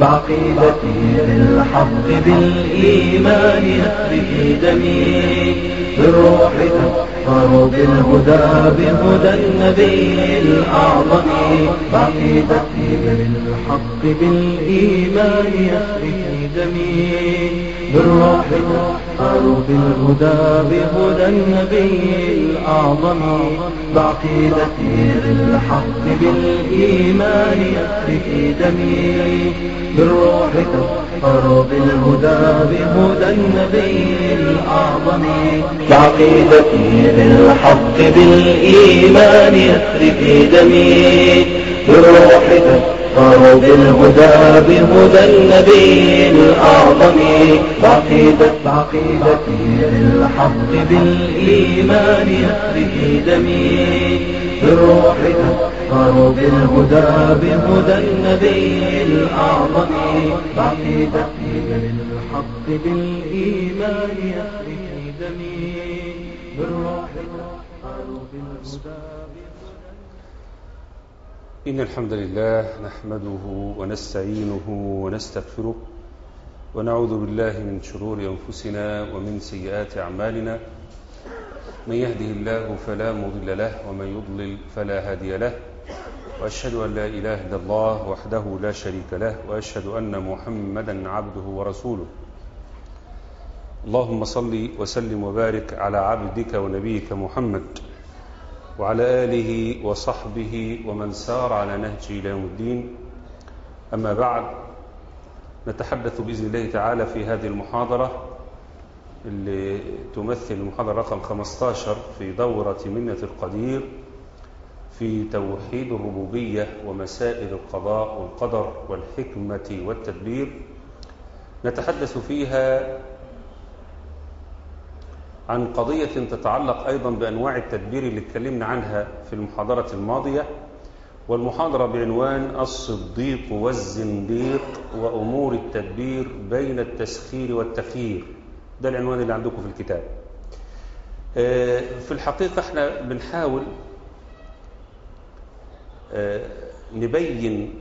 بعقيدتي بالحق بالإيمان في دمي بالروح تفخر بالهدى بهدى النبي الأعظم بعقيدتي بالحق بالإيمان في دمي بالروح تفخر بالهدى بهدى النبي الأعظم. بعقيدتي بالحق بالإيمان يسري في دمي. بالروح تفخر بالهدى بهدى النبي الأعظم. بعقيدتي بالحق بالإيمان يسري في دمي. بالروح تفخر بالهدى بهدى النبي الأعظم بعقيدة بعقيدتي بالحق بالإيمان في دمي. بالروح تفخر بالهدى بهدى النبي الأعظم بعقيدتي بالحق بالإيمان في دمي. بالروح إن الحمد لله نحمده ونستعينه ونستغفره ونعوذ بالله من شرور أنفسنا ومن سيئات أعمالنا. من يهده الله فلا مضل له ومن يضلل فلا هادي له. وأشهد أن لا إله إلا الله وحده لا شريك له وأشهد أن محمدا عبده ورسوله. اللهم صل وسلم وبارك على عبدك ونبيك محمد. وعلى آله وصحبه ومن سار على نهجه إلى يوم الدين. أما بعد نتحدث بإذن الله تعالى في هذه المحاضرة اللي تمثل المحاضرة رقم 15 في دورة منة القدير في توحيد الربوبية ومسائل القضاء والقدر والحكمة والتدبير. نتحدث فيها عن قضية تتعلق أيضا بأنواع التدبير اللي اتكلمنا عنها في المحاضرة الماضية والمحاضرة بعنوان الصديق والزنديق وأمور التدبير بين التسخير والتخيير. ده العنوان اللي عندكم في الكتاب. في الحقيقة إحنا بنحاول نبين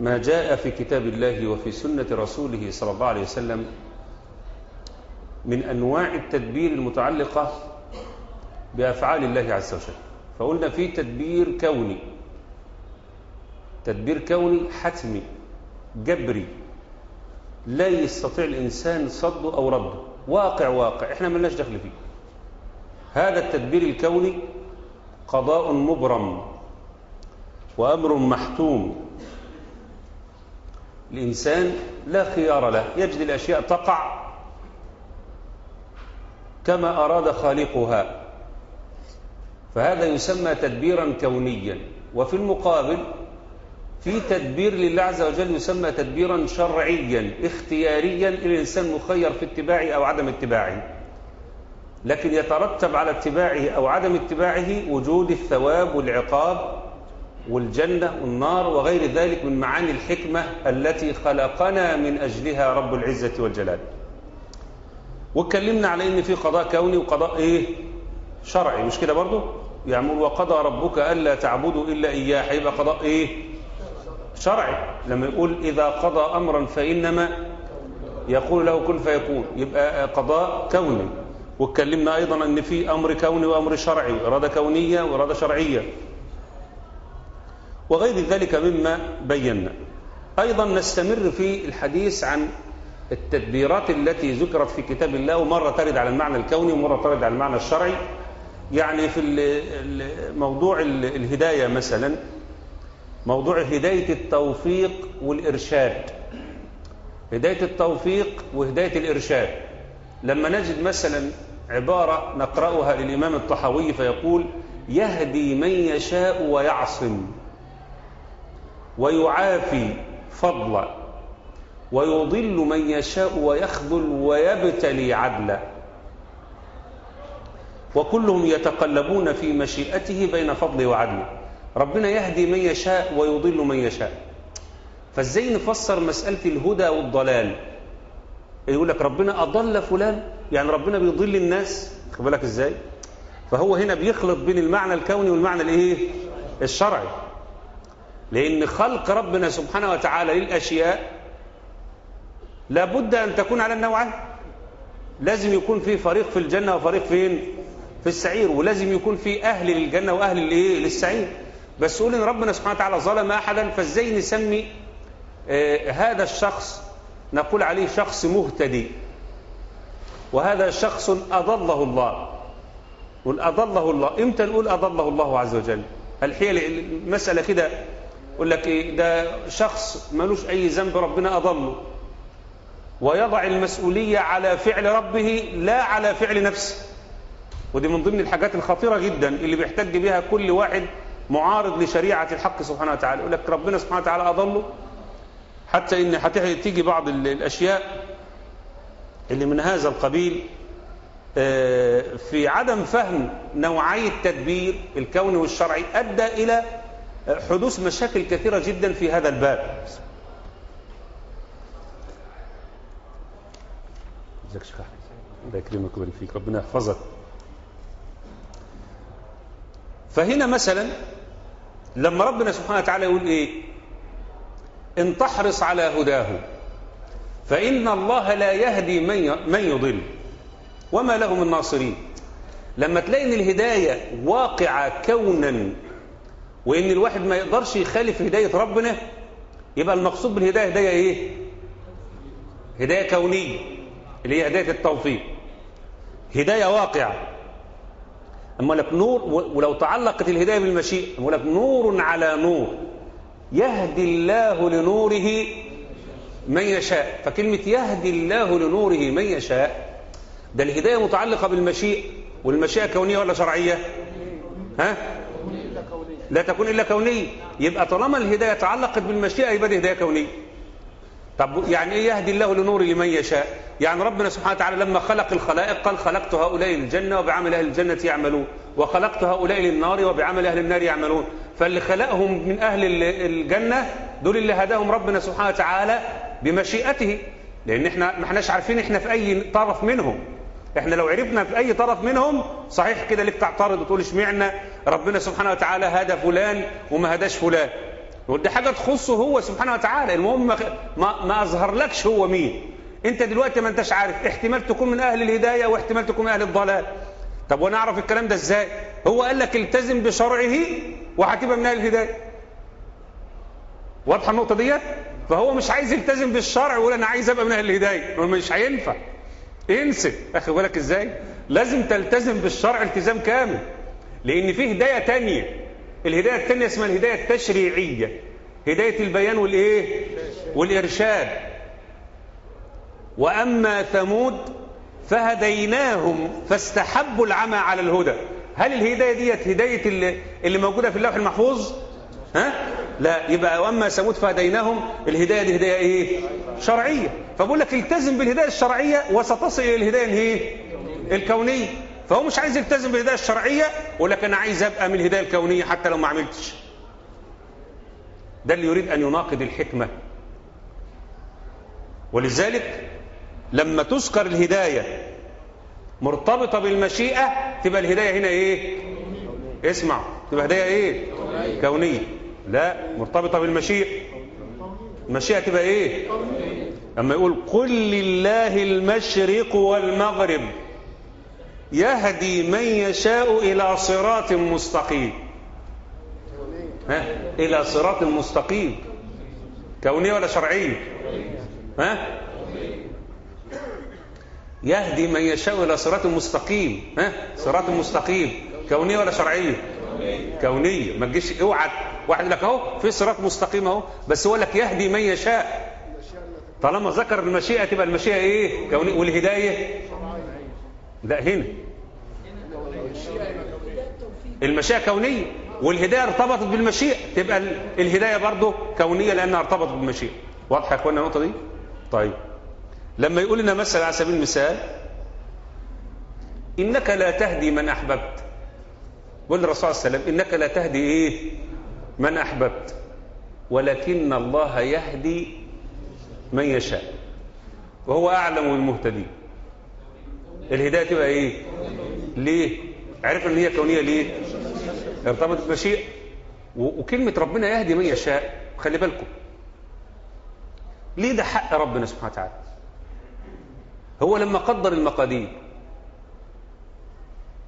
ما جاء في كتاب الله وفي سنة رسوله صلى الله عليه وسلم من أنواع التدبير المتعلقة بأفعال الله عز وجل. فقلنا في تدبير كوني. تدبير كوني حتمي جبري. لا يستطيع الإنسان صده أو رده. واقع واقع. إحنا ملناش دخل فيه. هذا التدبير الكوني قضاء مبرم وأمر محتوم. الإنسان لا خيار له. يجد الأشياء تقع كما أراد خالقها. فهذا يسمى تدبيرا كونيا. وفي المقابل في تدبير لله عز وجل يسمى تدبيرا شرعيا اختياريا الإنسان مخير في اتباعه أو عدم اتباعه. لكن يترتب على اتباعه أو عدم اتباعه وجود الثواب والعقاب والجنة والنار وغير ذلك من معاني الحكمة التي خلقنا من أجلها رب العزة والجلال. واتكلمنا على إن في قضاء كوني وقضاء إيه؟ شرعي. مش كده برضه يعمل وقضى ربك ألا تعبدوا إلا إياه. هيبقى قضاء إيه؟ شرعي. لما يقول إذا قضى أمرا فإنما يقول له كن فيكون. يبقى قضاء كوني. واتكلمنا أيضا إن في أمر كوني وأمر شرعي. واراده كونية وإرادة شرعية. وغير ذلك مما بينا. أيضا نستمر في الحديث عن التدبيرات التي ذكرت في كتاب الله ومرة ترد على المعنى الكوني ومرة ترد على المعنى الشرعي. يعني في موضوع الهداية مثلا موضوع هداية التوفيق والإرشاد. هداية التوفيق وهداية الإرشاد. لما نجد مثلا عبارة نقرأها للإمام الطحاوي فيقول يهدي من يشاء ويعصم ويعافي فضلا ويضل من يشاء ويخذل ويبتلي عدلا. وكلهم يتقلبون في مشيئته بين فضله وعدله ربنا يهدي من يشاء ويضل من يشاء. فازاي نفسر مسألة الهدى والضلال. يقول لك ربنا أضل فلان؟ يعني ربنا بيضل الناس؟ خد بالك إزاي؟ فهو هنا بيخلط بين المعنى الكوني والمعنى الإيه؟ الشرعي. لأن خلق ربنا سبحانه وتعالى للأشياء لابد أن تكون على النوعين. لازم يكون في فريق في الجنة وفريق فين؟ في السعير ولازم يكون في أهل للجنة وأهل للسعير. بس قول إن ربنا سبحانه وتعالى ظلم أحدا فإزاي نسمي آه هذا الشخص؟ نقول عليه شخص مهتدي. وهذا شخص أضله الله. نقول أضله الله. إمتى نقول أضله الله عز وجل؟ هي المسألة كده يقول لك إيه؟ ده شخص ملوش أي ذنب ربنا أضله. ويضع المسؤولية على فعل ربه لا على فعل نفسه. ودي من ضمن الحاجات الخطيرة جدا اللي بيحتج بها كل واحد معارض لشريعة الحق سبحانه وتعالى. يقول لك ربنا سبحانه وتعالى أضله. حتى إن هتيجي بعض الأشياء اللي من هذا القبيل في عدم فهم نوعي التدبير الكوني والشرعي أدى إلى حدوث مشاكل كثيرة جدا في هذا الباب. جزاك شيخ الله يكرمك ويبارك فيك. ربنا يحفظك. فهنا مثلا لما ربنا سبحانه وتعالى يقول إيه؟ إن تحرص على هداه فإن الله لا يهدي من من يضل وما له من ناصرين. لما تلاقي إن الهداية واقعة كونا وإن الواحد ما يقدرش يخالف هداية ربنا يبقى المقصود بالهداية هداية إيه؟ هداية كونية. اللي هي هداية التوفيق. هداية واقعة. أما لك نور ولو تعلقت الهداية بالمشيئة أما لك نور على نور. يهدي الله لنوره من يشاء. فكلمة يهدي الله لنوره من يشاء ده الهداية متعلقة بالمشيئة والمشيئة كونية ولا شرعية؟ ها؟ لا تكون إلا كونية. يبقى طالما الهداية تعلقت بالمشيئة يبقى دي هداية كونية. طب يعني إيه يهدي الله لنور لمن يشاء؟ يعني ربنا سبحانه وتعالى لما خلق الخلائق قال خلقت هؤلاء للجنة وبعمل أهل الجنة يعملون وخلقت هؤلاء للنار وبعمل أهل النار يعملون. فاللي خلقهم من أهل الجنة دول اللي هداهم ربنا سبحانه وتعالى بمشيئته. لأن إحنا ما إحناش عارفين إحنا في أي طرف منهم. إحنا لو عرفنا في أي طرف منهم صحيح كده لك تعترض وتقول اشمعنى ربنا سبحانه وتعالى هدى فلان وما هداش فلان. ودي حاجة تخصه هو سبحانه وتعالى. المهم ما, ما, ما أظهر لكش هو مين. أنت دلوقتي ما أنتش عارف. احتمال تكون من أهل الهداية واحتمال تكون من أهل الضلال. طب وأنا أعرف الكلام ده إزاي؟ هو قال لك التزم بشرعه وهتبقى من أهل الهداية. واضحة النقطة ديت؟ فهو مش عايز يلتزم بالشرع ويقول أنا عايز أبقى من أهل الهداية. مش هينفع. انسى. أخي بالك إزاي؟ لازم تلتزم بالشرع التزام كامل. لأن في هداية تانية. الهداية الثانية اسمها الهداية التشريعية. هداية البيان والإيه؟ والإرشاد. وأما ثمود فهديناهم فاستحبوا العمى على الهدى. هل الهداية ديت هداية اللي, موجودة في اللوح المحفوظ؟ ها؟ لا. يبقى وأما ثمود فهديناهم الهداية دي هداية إيه؟ شرعية. فبقول لك التزم بالهداية الشرعية وستصل إلى الهداية الإيه؟ الكونية. فهو مش عايز يلتزم بالهداية الشرعية يقول لك أنا عايز أبقى من الهداية الكونية حتى لو ما عملتش. ده اللي يريد أن يناقض الحكمة. ولذلك لما تذكر الهداية مرتبطة بالمشيئة تبقى الهداية هنا إيه؟ اسمع تبقى هداية إيه؟ كونية. لا مرتبطة بالمشيئة. المشيئة تبقى إيه؟ اما يقول قل لله المشرق والمغرب. يهدي من يشاء إلى صراط مستقيم. ها؟ إلى صراط مستقيم. كونية ولا شرعية؟ ها؟ يهدي من يشاء إلى صراط مستقيم. ها؟ صراط مستقيم. كونية ولا شرعية؟ كونية. ما تجيش اوعى واحد لك أهو في صراط مستقيم أهو. بس هو لك يهدي من يشاء. طالما ذكر المشيئة تبقى المشيئة إيه؟ كونية. والهداية؟ لا هنا. المشيئة كونية والهداية ارتبطت بالمشيئة. تبقى الهداية برضه كونية لأنها ارتبطت بالمشيئة. واضحة يا اخوانا النقطة دي؟ طيب. لما يقول لنا مثلا على سبيل المثال إنك لا تهدي من أحببت. قول الرسول صلى الله عليه وسلم إنك لا تهدي إيه؟ من أحببت. ولكن الله يهدي من يشاء. وهو أعلم بالمهتدين. الهداية تبقى إيه؟ ليه؟ عرف إن هي كونية ليه؟ ارتبطت بمشيئة. وكلمة ربنا يهدي من يشاء خلي بالكم. ليه ده حق ربنا سبحانه وتعالى؟ هو لما قدر المقادير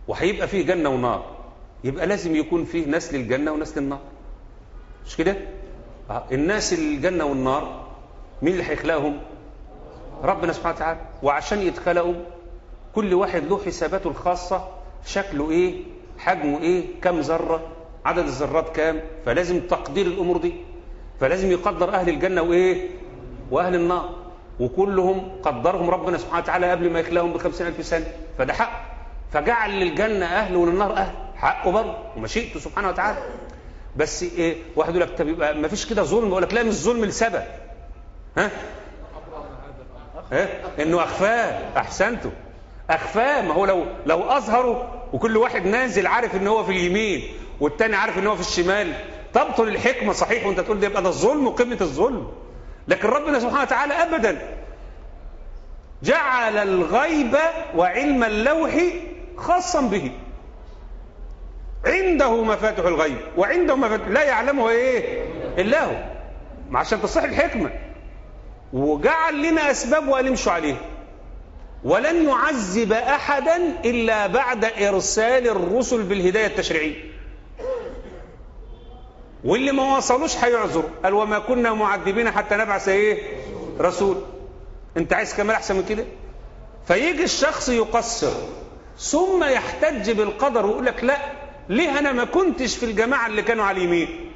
وهيبقى فيه جنة ونار يبقى لازم يكون فيه ناس للجنة وناس للنار. مش كده؟ آه، الناس الجنة والنار مين اللي هيخلقهم؟ ربنا سبحانه وتعالى. وعشان يتخلقوا كل واحد له حساباته الخاصة شكله إيه حجمه إيه كم ذرة عدد الذرات كام فلازم تقدير الأمور دي فلازم يقدر أهل الجنة وإيه وأهل النار وكلهم قدرهم ربنا سبحانه وتعالى قبل ما يخلقهم بخمسين ألف سنة فده حق فجعل للجنة أهل وللنار أهل حقه برضه ومشيئته سبحانه وتعالى. بس إيه واحد يقول لك طب يبقى ما فيش كده ظلم يقول لك لا مش ظلم لسبب. ها؟ ها؟ إنه أخفاه احسنتوا اخفاه ما هو لو لو أظهروا وكل واحد نازل عارف إن هو في اليمين والتاني عارف إن هو في الشمال تبطل الحكمة. صحيح وأنت تقول ده يبقى ده الظلم وقمة الظلم. لكن ربنا سبحانه وتعالى ابدا جعل الغيب وعلم اللوح خاصا به. عنده مفاتح الغيب وعنده مفاتح لا يعلمه إيه؟ إلا هو. عشان تصح الحكمة. وجعل لنا أسباب وقال امشوا عليها ولن يعذب أحدا إلا بعد إرسال الرسل بالهداية التشريعية. واللي ما وصلوش هيعذر قال وما كنا معذبين حتى نبعث إيه؟ رسول. أنت عايز كمال أحسن من كده؟ فيجي الشخص يقصر. ثم يحتج بالقدر ويقول لك لا ليه أنا ما كنتش في الجماعة اللي كانوا على اليمين؟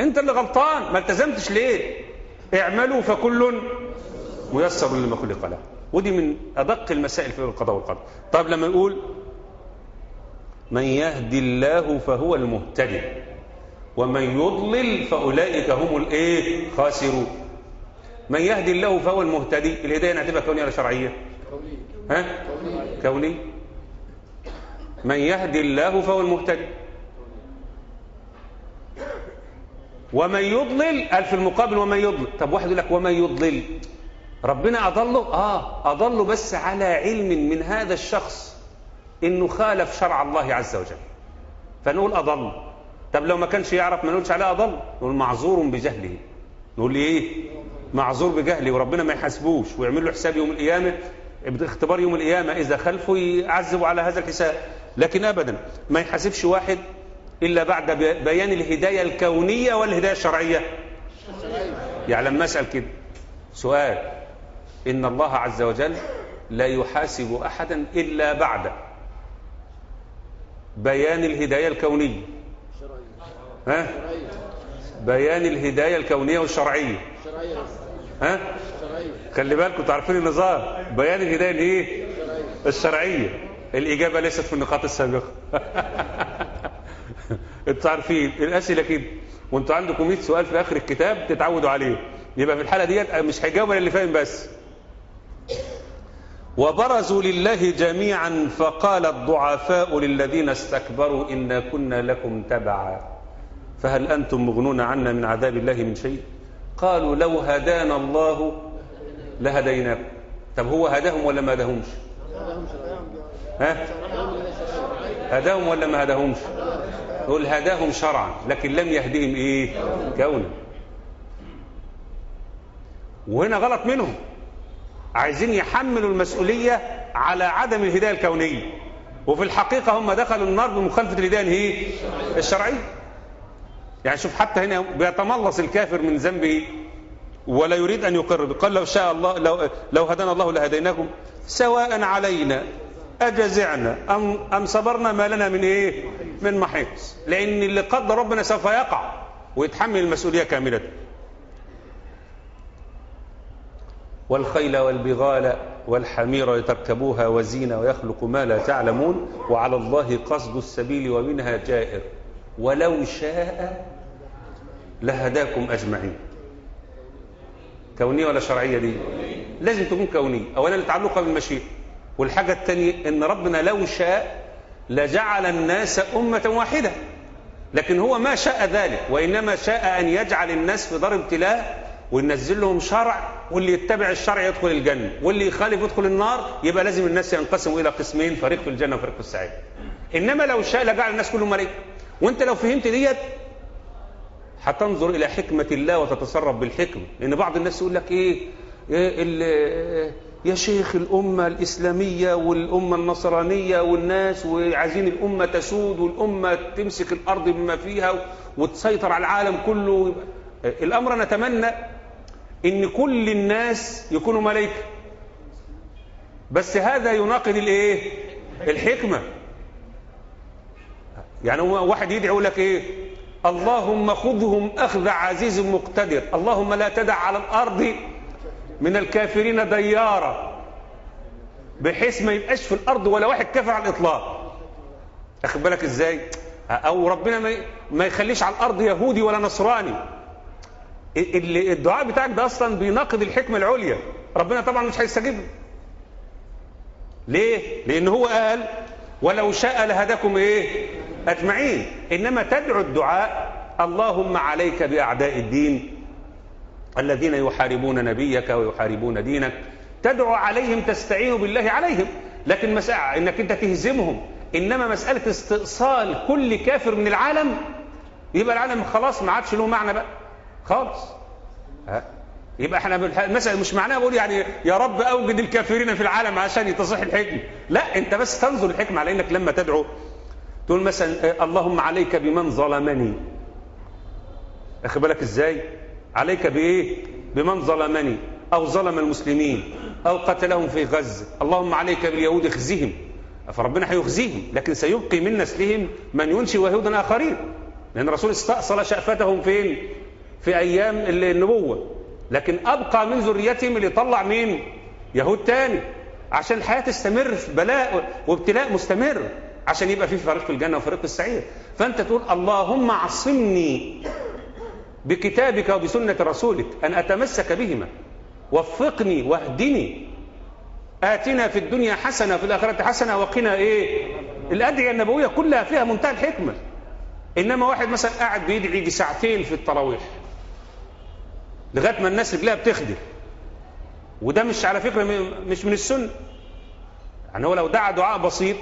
أنت اللي غلطان ما التزمتش ليه؟ اعملوا فكل ميسر لما خلق له. ودي من أدق المسائل في القضاء والقدر. طيب لما يقول من يهدي الله فهو المهتدي ومن يضلل فأولئك هم الإيه؟ خاسرون. من يهدي الله فهو المهتدي. الهداية نعتبرها كونية ولا شرعية؟ ها؟ كوني من يهدي الله فهو المهتدي. ومن يضلل قال في المقابل ومن يضلل. طب واحد يقول لك ومن يضلل؟ ربنا أضله؟ آه أضله بس على علم من هذا الشخص إنه خالف شرع الله عز وجل. فنقول أضل. طب لو ما كانش يعرف ما نقولش عليه أضل. نقول معذور بجهله. نقول إيه؟ معذور بجهله. وربنا ما يحاسبوش. ويعمل له حساب يوم القيامة اختبار يوم القيامة. إذا خلفه يعذب على هذا الحساب. لكن أبدا ما يحاسبش واحد إلا بعد بيان الهداية الكونية والهداية الشرعية. يعني لما أسأل كده سؤال إن الله عز وجل لا يحاسب أحدا إلا بعد بيان الهداية الكونية. ها؟ بيان الهداية الكونية والشرعية. ها؟ خلي بالكم تعرفين النظام؟ بيان الهداية الإيه؟ الشرعية. الإجابة ليست في النقاط السابقة. أنتوا عارفين الأسئلة كده. وانتوا عندكم 100 سؤال في آخر الكتاب تتعودوا عليه. يبقى في الحالة ديت مش هيجاوب اللي فاهم بس. وبرزوا لله جميعا فقال الضعفاء للذين استكبروا إنا كنا لكم تبعا. فهل أنتم مغنون عنا من عذاب الله من شيء؟ قالوا لو هدانا الله لهديناكم. طب هو هداهم ولا ما هداهمش؟ ها؟ هداهم ولا ما هداهمش؟ يقول هداهم شرعا لكن لم يهديهم إيه؟ كونا. وهنا غلط منهم. عايزين يحملوا المسؤولية على عدم الهداية الكونية. وفي الحقيقة هم دخلوا النار بمخالفة الهداية إيه الشرعية. يعني شوف حتى هنا بيتملص الكافر من ذنبه ولا يريد أن يقر قال لو شاء الله لو, لو هدانا الله لهديناكم. سواء علينا أجزعنا أم, أم صبرنا ما لنا من إيه؟ من محيص. لأن اللي قدر ربنا سوف يقع ويتحمل المسؤولية كاملة. والخيل والبغال والحمير لتركبوها وزينة ويخلق ما لا تعلمون وعلى الله قصد السبيل ومنها جائر. ولو شاء لهداكم أجمعين. كونية ولا شرعية دي؟ لازم تكون كونية. أولا لتعلقها بالمشيئة. والحاجة الثانية إن ربنا لو شاء لجعل الناس أمة واحدة. لكن هو ما شاء ذلك وإنما شاء أن يجعل الناس في دار ابتلاء وينزل لهم شرع واللي يتبع الشرع يدخل الجنة واللي يخالف يدخل النار يبقى لازم الناس ينقسموا إلى قسمين فريق في الجنة وفريق في السعير إنما لو شاء لجعل الناس كلهم ملائكة وأنت لو فهمت ديت هتنظر إلى حكمة الله وتتصرف بالحكمه لأن بعض الناس يقول لك إيه, إيه ال- يا شيخ الأمة الإسلامية والأمة النصرانية والناس وعايزين الأمة تسود والأمة تمسك الأرض بما فيها وتسيطر على العالم كله. الأمر نتمنى إن كل الناس يكونوا ملائكة. بس هذا يناقض الإيه؟ الحكمة. يعني واحد يدعي يقول لك إيه؟ اللهم خذهم أخذ عزيز مقتدر. اللهم لا تدع على الأرض من الكافرين ديارا بحيث ما يبقاش في الأرض ولا واحد كافر على الإطلاق. اخد بالك إزاي؟ أو ربنا ما يخليش على الأرض يهودي ولا نصراني. ال- الدعاء بتاعك ده أصلا بيناقض الحكمه العليا. ربنا طبعا مش هيستجيب. ليه؟ لأن هو قال ولو شاء لهداكم إيه؟ أجمعين. إنما تدعو الدعاء اللهم عليك بأعداء الدين الذين يحاربون نبيك ويحاربون دينك. تدعو عليهم تستعين بالله عليهم. لكن مسألة إنك أنت تهزمهم. إنما مسألة استئصال كل كافر من العالم يبقى العالم خلاص ما عادش له معنى بقى. خالص. ها؟ يبقى إحنا المسألة مش معناها بقول يعني يا رب أوجد الكافرين في العالم عشان تصح الحكم. لا أنت بس تنظر الحكمة على إنك لما تدعو تقول مثلا آه، اللهم عليك بمن ظلمني. اخد بالك إزاي؟ عليك بإيه؟ بمن ظلمني. أو ظلم المسلمين. أو قتلهم في غزه اللهم عليك باليهود اخزهم فربنا هيخزيهم لكن سيبقي من نسلهم من ينشئ يهودا آخرين. لأن الرسول استأصل شأفتهم فين؟ في أيام النبوة. لكن أبقى من ذريتهم اللي طلع مين؟ يهود تاني. عشان الحياة تستمر في بلاء وابتلاء مستمر. عشان يبقى في فريق في الجنة وفريق السعير. فأنت تقول اللهم عصمني بكتابك وبسنة رسولك أن أتمسك بهما. وفقني واهدني. آتنا في الدنيا حسنة في الآخرة حسنة وقنا إيه؟ الأدعية النبوية كلها فيها منتهى الحكمة. إنما واحد مثلا قاعد بيدعي يجي ساعتين في التراويح. لغاية ما الناس رجلها بتخدم. وده مش على فكرة مش من السنة. يعني هو لو دعا دعاء بسيط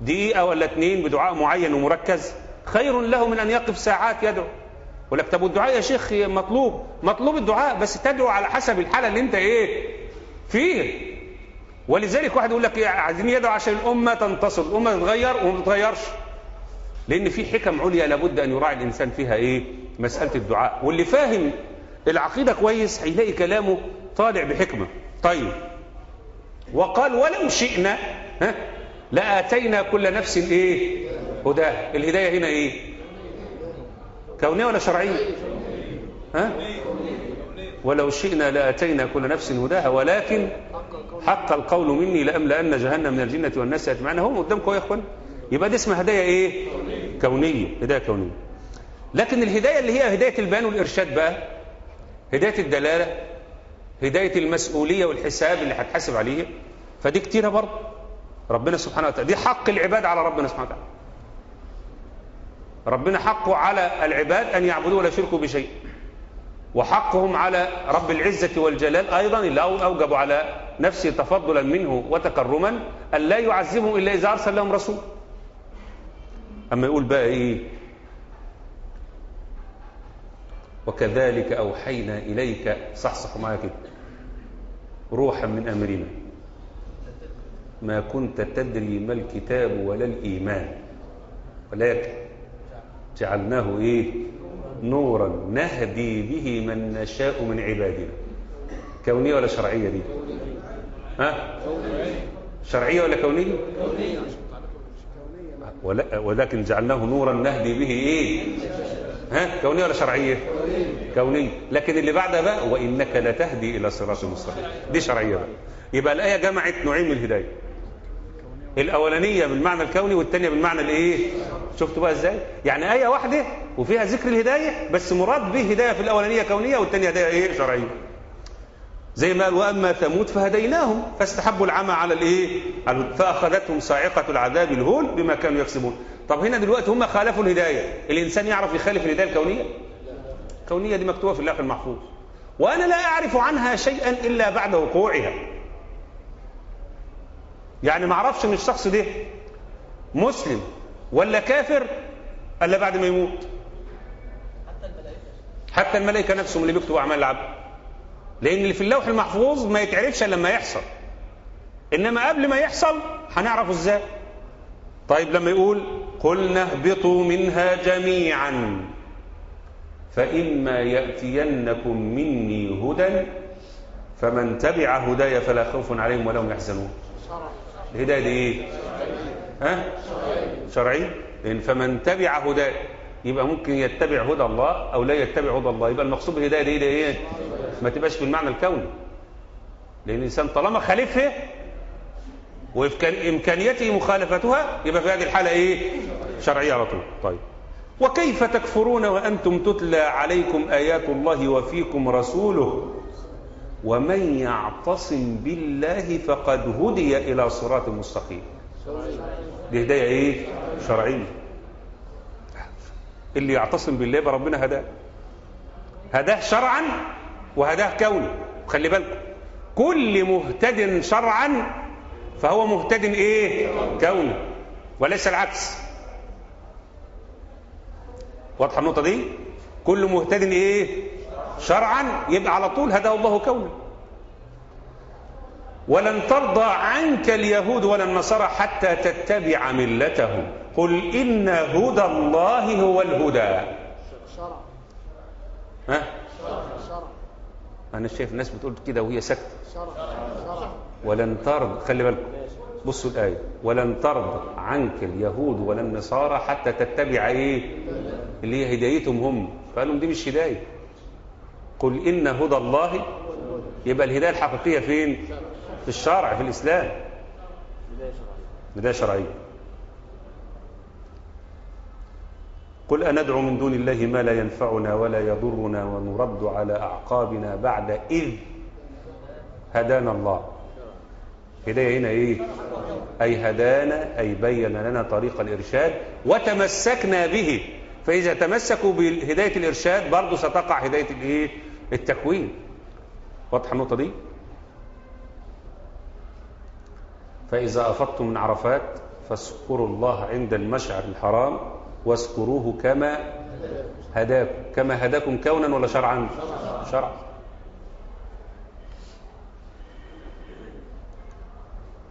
دقيقة ولا اتنين بدعاء معين ومركز خير له من أن يقف ساعات يدعو. ولا طب الدعاء يا شيخ مطلوب. مطلوب الدعاء بس تدعو على حسب الحالة اللي انت إيه فيه. ولذلك واحد يقول لك عايزين يدعو عشان الأمة تنتصر. الأمة تتغير وما تتغيرش. لأن في حكم عليا لابد أن يراعي الإنسان فيها إيه؟ مسألة الدعاء. واللي فاهم العقيدة كويس هيلاقي كلامه طالع بحكمة. طيب. وقال ولو شئنا ها لآتينا كل نفس إيه؟ هداها الهداية هنا إيه؟ كونية ولا شرعية؟ ها؟ ولو شئنا لآتينا كل نفس هداها ولكن حق القول مني لأملأن جهنم من الجنة والناس أجمعين. هم قدامكم يا إخوان؟ يبقى دي اسمها هداية إيه؟ كونية. هداية كونية. لكن الهداية اللي هي هداية البيان والإرشاد بقى هداية الدلالة هداية المسؤولية والحساب اللي هتحاسب عليه فدي كتيرة برضه. ربنا سبحانه وتعالى دي حق العباد على ربنا سبحانه وتعالى. ربنا حقه على العباد أن يعبدوه ولا يشركوا بشيء. وحقهم على رب العزة والجلال أيضا اللي أو- أوجب على نفسه تفضلا منه وتكرما أن لا يعذبهم إلا إذا أرسل لهم رسول. أما يقول بقى إيه؟ وكذلك أوحينا إليك. صحصح معايا كده. روحا من أمرنا. ما كنت تدري ما الكتاب ولا الإيمان. ولكن جعلناه إيه؟ نورا. نهدي به من نشاء من عبادنا. كونية ولا شرعية دي؟ ها؟ شرعية ولا كونية. ولا ولكن جعلناه نورا. نهدي به إيه؟ ها؟ كونية ولا شرعية؟ كونية. لكن اللي بعدها بقى وإنك لتهدي إلى صراط مستقيم. دي شرعية بقى. يبقى الآية جمعت نوعين من الهداية. الأولانية بالمعنى الكوني والثانية بالمعنى الإيه؟ شفتوا بقى إزاي؟ يعني آية واحدة وفيها ذكر الهداية بس مراد به هداية في الأولانية كونية والثانية هداية إيه؟ شرعية. زي ما قال وأما ثمود فهديناهم فاستحبوا العمى على الإيه؟ فأخذتهم صاعقة العذاب الهول بما كانوا يكسبون. طب هنا دلوقتي هم خالفوا الهداية. الإنسان يعرف يخالف الهداية الكونية؟ الكونية دي مكتوبة في اللوح المحفوظ. وأنا لا أعرف عنها شيئا إلا بعد وقوعها. يعني ما أعرفش ان الشخص ده مسلم ولا كافر إلا بعد ما يموت. حتى الملائكة نفسهم اللي بيكتبوا أعمال العبد. لأن اللي في اللوح المحفوظ ما يتعرفش لما يحصل. إنما قبل ما يحصل هنعرفه إزاي؟ طيب لما يقول قلنا اهبطوا منها جميعا فإما يأتينكم مني هدى فمن تبع هداي فلا خوف عليهم ولا هم يحزنون. الهداية دي إيه؟ ها؟ شرعي. لأن فمن تبع هداي يبقى ممكن يتبع هدى الله أو لا يتبع هدى الله. يبقى المقصود بالهداية دي إيه؟ ما تبقاش بالمعنى الكوني. لأن الإنسان طالما خالفها وفي إمكانيته مخالفتها يبقى في هذه الحالة إيه؟ شرعية على طول. طيب. وكيف تكفرون وأنتم تتلى عليكم آيات الله وفيكم رسوله؟ ومن يعتصم بالله فقد هدي إلى صراط مستقيم. دي هداية إيه؟ شرعية. اللي يعتصم بالله يبقى ربنا هداه. هداه شرعا وهداه كوني. خلي بالكم. كل مهتد شرعا فهو مهتد إيه؟ كوني وليس العكس. واضحة النقطة دي؟ كل مهتد إيه؟ شرعا يبقى على طول هداه الله كونا ولن ترضى عنك اليهود ولا النصارى حتى تتبع ملتهم قل إن هدى الله هو الهدى. شرع ها؟ شرع. أنا شايف الناس بتقول كده وهي ساكتة. شرع. شرع. ولن ترضى خلي بالكم. بصوا الآية. ولن ترضى عنك اليهود ولا النصارى حتى تتبع إيه؟ اللي هي هدايتهم هم. فقال لهم دي مش هداية. قل إن هدى الله يبقى الهداية الحقيقية فين؟ في الشرع في الإسلام. هداية شرعية. قل أندعو من دون الله ما لا ينفعنا ولا يضرنا ونرد على أعقابنا بعد إذ هدانا الله. هداية هنا إيه؟ أي هدانا أي بين لنا طريق الإرشاد وتمسكنا به. فإذا تمسكوا بهداية الإرشاد برضه ستقع هداية الإيه؟ التكوين. واضحة النقطة دي؟ فإذا أفضتم من عرفات فاذكروا الله عند المشعر الحرام واذكروه كما هداكم. كما هداكم كونا ولا شرعا؟ شرعا.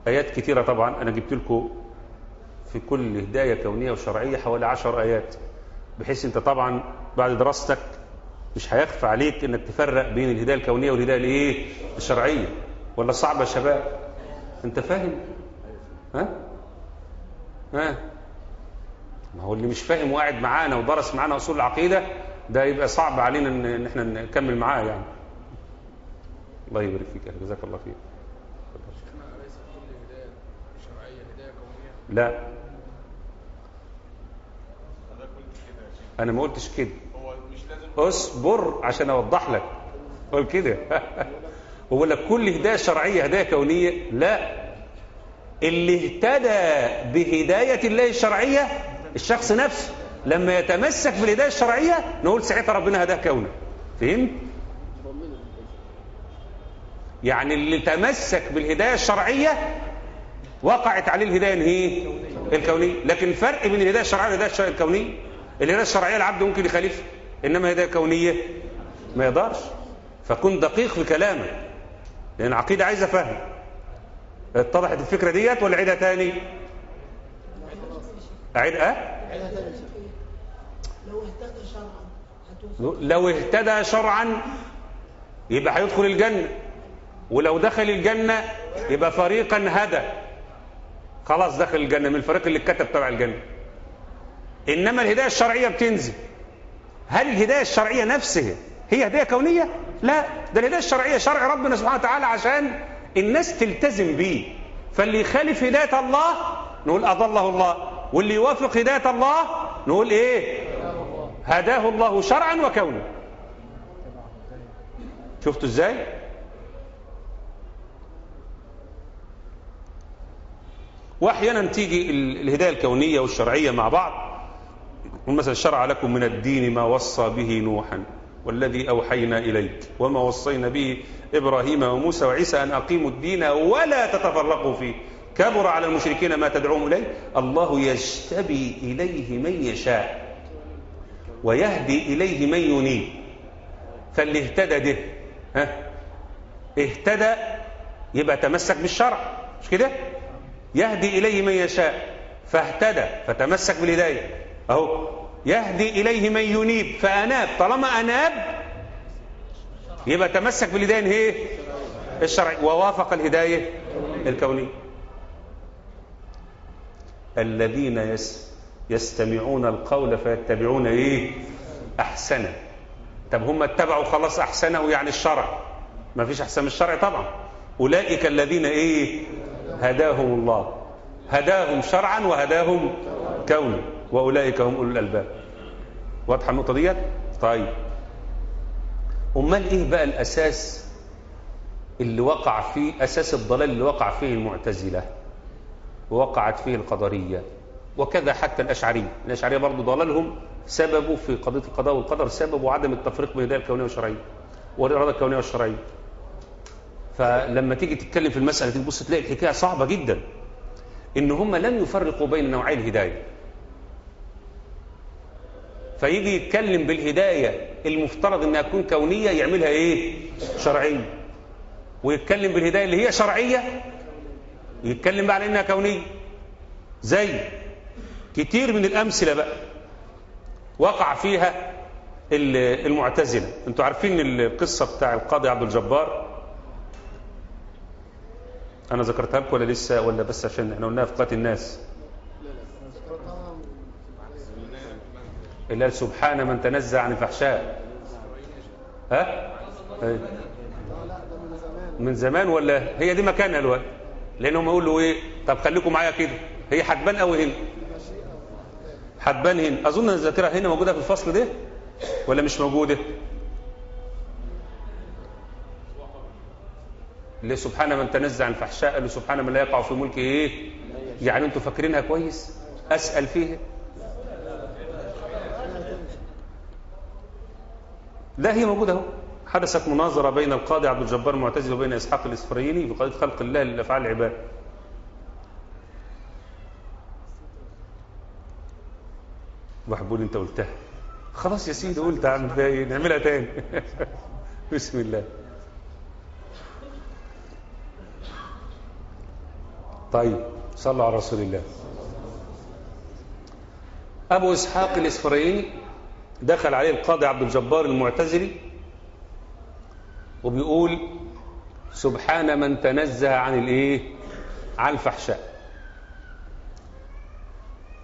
آيات كثيرة طبعا. أنا جبت لكم في كل هداية كونية وشرعية حوالي عشر آيات بحيث أنت طبعا بعد دراستك مش هيخفى عليك أنك تفرق بين الهداية الكونية والهداية الإيه؟ الشرعية. ولا صعبة يا شباب؟ أنت فاهم؟ ها؟ ها؟ ما هو اللي مش فاهم وقاعد معانا ودرس معانا أصول العقيدة ده يبقى صعب علينا إن إحنا نكمل معاه يعني. الله يبارك فيك جزاك الله خير ليس كل هداية شرعية هداية كونية لا. أنا ما قلتش كده. اصبر عشان أوضح لك. قول كده. هو لك كل هداية شرعية هداية كونية؟ لا. اللي اهتدى بهداية الله الشرعية الشخص نفسه لما يتمسك بالهداية الشرعية نقول ساعتها ربنا هداه كونا فهمت؟ يعني اللي تمسك بالهداية الشرعية وقعت عليه الهداية الايه الكونية. لكن الفرق بين الهداية الشرعية والهداية الكونية. الهداية الشرعية العبد ممكن يخالفها إنما الهدايه الكونيه ما يقدرش. فكن دقيق في كلامك لأن العقيده عايزة فهم. اتضحت الفكرة ديت ولا اعيدها تاني؟ اعيد آه لو اهتدى شرعا هتوصل لو اهتدى شرعا يبقى هيدخل الجنة. ولو دخل الجنة يبقى فريقا هدى. خلاص دخل الجنة من الفريق اللي اتكتب تبع الجنة. إنما الهداية الشرعية بتنزل. هل الهداية الشرعية نفسها هي هداية كونية؟ لا. ده الهداية الشرعية شرع ربنا سبحانه وتعالى عشان الناس تلتزم بيه. فاللي يخالف هداية الله نقول أضله الله. واللي يوافق هداية الله نقول إيه؟ هداه الله شرعا وكونا. شفتوا إزاي؟ واحيانا تيجي ال- الهداية الكونية والشرعية مع بعض مثلا شرع لكم من الدين ما وصى به نوحا والذي أوحينا إليك وما وصينا به إبراهيم وموسى وعيسى أن أقيموا الدين ولا تتفرقوا فيه. كبر على المشركين ما تدعوهم إليه. الله يجتبي إليه من يشاء ويهدي إليه من ينيب. فاللي اهتدى ده. ها؟ اهتدى يبقى تمسك بالشرع. مش كده؟ يهدي إليه من يشاء. فاهتدى فتمسك بالهداية أهو. يهدي إليه من ينيب فأناب. طالما أناب يبقى تمسك بالهداية هي الشرعي. ووافق الهداية الكونية. الذين يس يستمعون القول فيتبعون إيه؟ أحسنه. طب هم اتبعوا خلاص أحسنه يعني الشرع. ما فيش أحسن من الشرع طبعا. أولئك الذين إيه؟ هداهم الله. هداهم شرعا وهداهم كونا. وأولئك هم أولو الألباب. واضحة النقطة ديت؟ طيب. أمال إيه بقى الأساس اللي وقع فيه أساس الضلال اللي وقع فيه المعتزلة؟ ووقعت فيه القدرية. وكذا حتى الأشعرية. الأشعرية برضه ضلالهم سببوا في قضية القضاء والقدر سببوا عدم التفريق بين الهدايه الكونية والشرعية. والإرادة الكونية والشرعية. فلما تيجي تتكلم في المسألة دي تبص تلاقي الحكاية صعبة جدا. إن هم لم يفرقوا بين نوعي الهداية. فيجي يتكلم بالهداية المفترض إنها تكون كونية يعملها إيه؟ شرعيه ويتكلم بالهداية اللي هي شرعية يتكلم بقى على إنها كونية. زي كتير من الأمثلة بقى وقع فيها المعتزلة. أنتوا عارفين القصة بتاع القاضي عبد الجبار؟ أنا ذكرتها لكم ولا لسه؟ ولا بس عشان إحنا قلناها في قاتل الناس. قال سبحان من تنزه عن الفحشاء. ها؟ أي. من زمان ولا؟ هي دي مكانها الوقت. لأنهم يقولوا إيه؟ طب خليكم معايا كده. هي هتبان قوي هنا. هتبان هنا. أظن الذاكرة هنا موجودة في الفصل ده ولا مش موجودة؟ اللي سبحان من تنزع عن الفحشاء قال سبحان من لا يقع في ملكه إيه؟ يعني أنتوا فاكرينها كويس؟ أسأل فيها. لا هي موجودة أهو. حدثت مناظرة بين القاضي عبد الجبار المعتزلي وبين إسحاق الاسفريني في قضيه خلق الله للأفعال العباد. واحد بيقول أنت قلتها. خلاص يا سيدي قلت إيه نعملها تاني. بسم الله. طيب صلوا على رسول الله. أبو إسحاق الاسفرايني دخل عليه القاضي عبد الجبار المعتزلي وبيقول سبحان من تنزه عن الإيه؟ عن الفحشاء.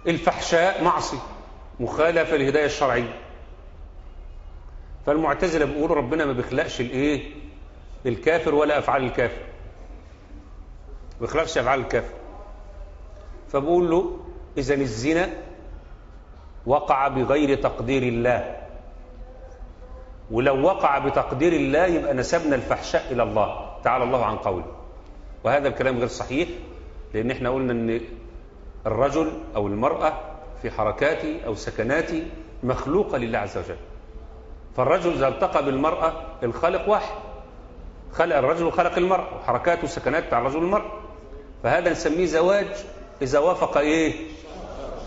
الفحشاء معصيه مخالفة للهداية الشرعية. فالمعتزلة بيقولوا ربنا ما بيخلقش الإيه؟ الكافر ولا أفعال الكافر. ما بيخلقش افعال الكافر. فبقول له إذا الزنا وقع بغير تقدير الله ولو وقع بتقدير الله يبقى نسبنا الفحشاء إلى الله. تعالى الله عن قوله. وهذا الكلام غير صحيح لأن إحنا قلنا إن الرجل أو المرأة في حركاته أو سكناته مخلوقة لله عز وجل. فالرجل إذا التقى بالمرأة الخالق واحد. خلق الرجل وخلق المرأة وحركاته وسكنات بتاع الرجل والمرأة. فهذا نسميه زواج إذا وافق إيه؟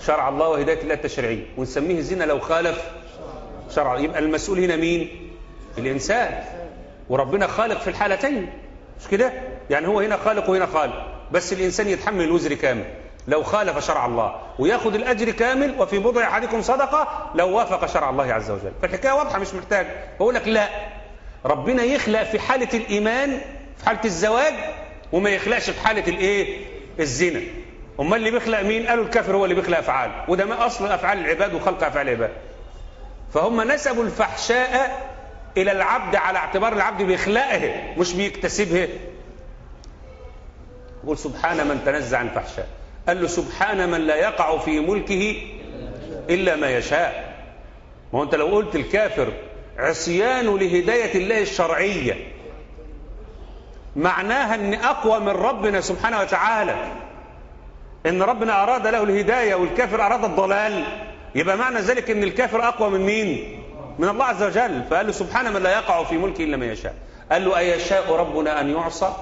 شرع الله وهداية الله التشريعية ونسميه زنا لو خالف شرع. يبقى المسؤول هنا مين؟ الإنسان. وربنا خالق في الحالتين. مش كده؟ يعني هو هنا خالق وهنا خالق. بس الإنسان يتحمل الوزر كامل. لو خالف شرع الله وياخذ الأجر كامل وفي بضع أحدكم صدقة لو وافق شرع الله عز وجل. فالحكاية واضحة مش محتاج. بقول لك لا. ربنا يخلق في حالة الإيمان في حالة الزواج وما يخلقش في حالة الإيه؟ الزنا. أمال اللي بيخلق مين؟ قالوا الكافر هو اللي بيخلق أفعال. وده ما أصل أفعال العباد وخلق أفعال العباد. فهم نسبوا الفحشاء إلى العبد على اعتبار العبد بيخلقها مش بيكتسبها يقول سبحان من تنزع عن فحشاء قال له سبحان من لا يقع في ملكه إلا ما يشاء. ما هو أنت لو قلت الكافر عصيان لهداية الله الشرعية معناها أن أقوى من ربنا سبحانه وتعالى. إن ربنا أراد له الهداية والكافر أراد الضلال يبقى معنى ذلك أن الكافر أقوى من مين؟ من الله عز وجل. فقال له سبحان من لا يقع في ملكه إلا ما يشاء. قال له أيشاء ربنا أن يعصى؟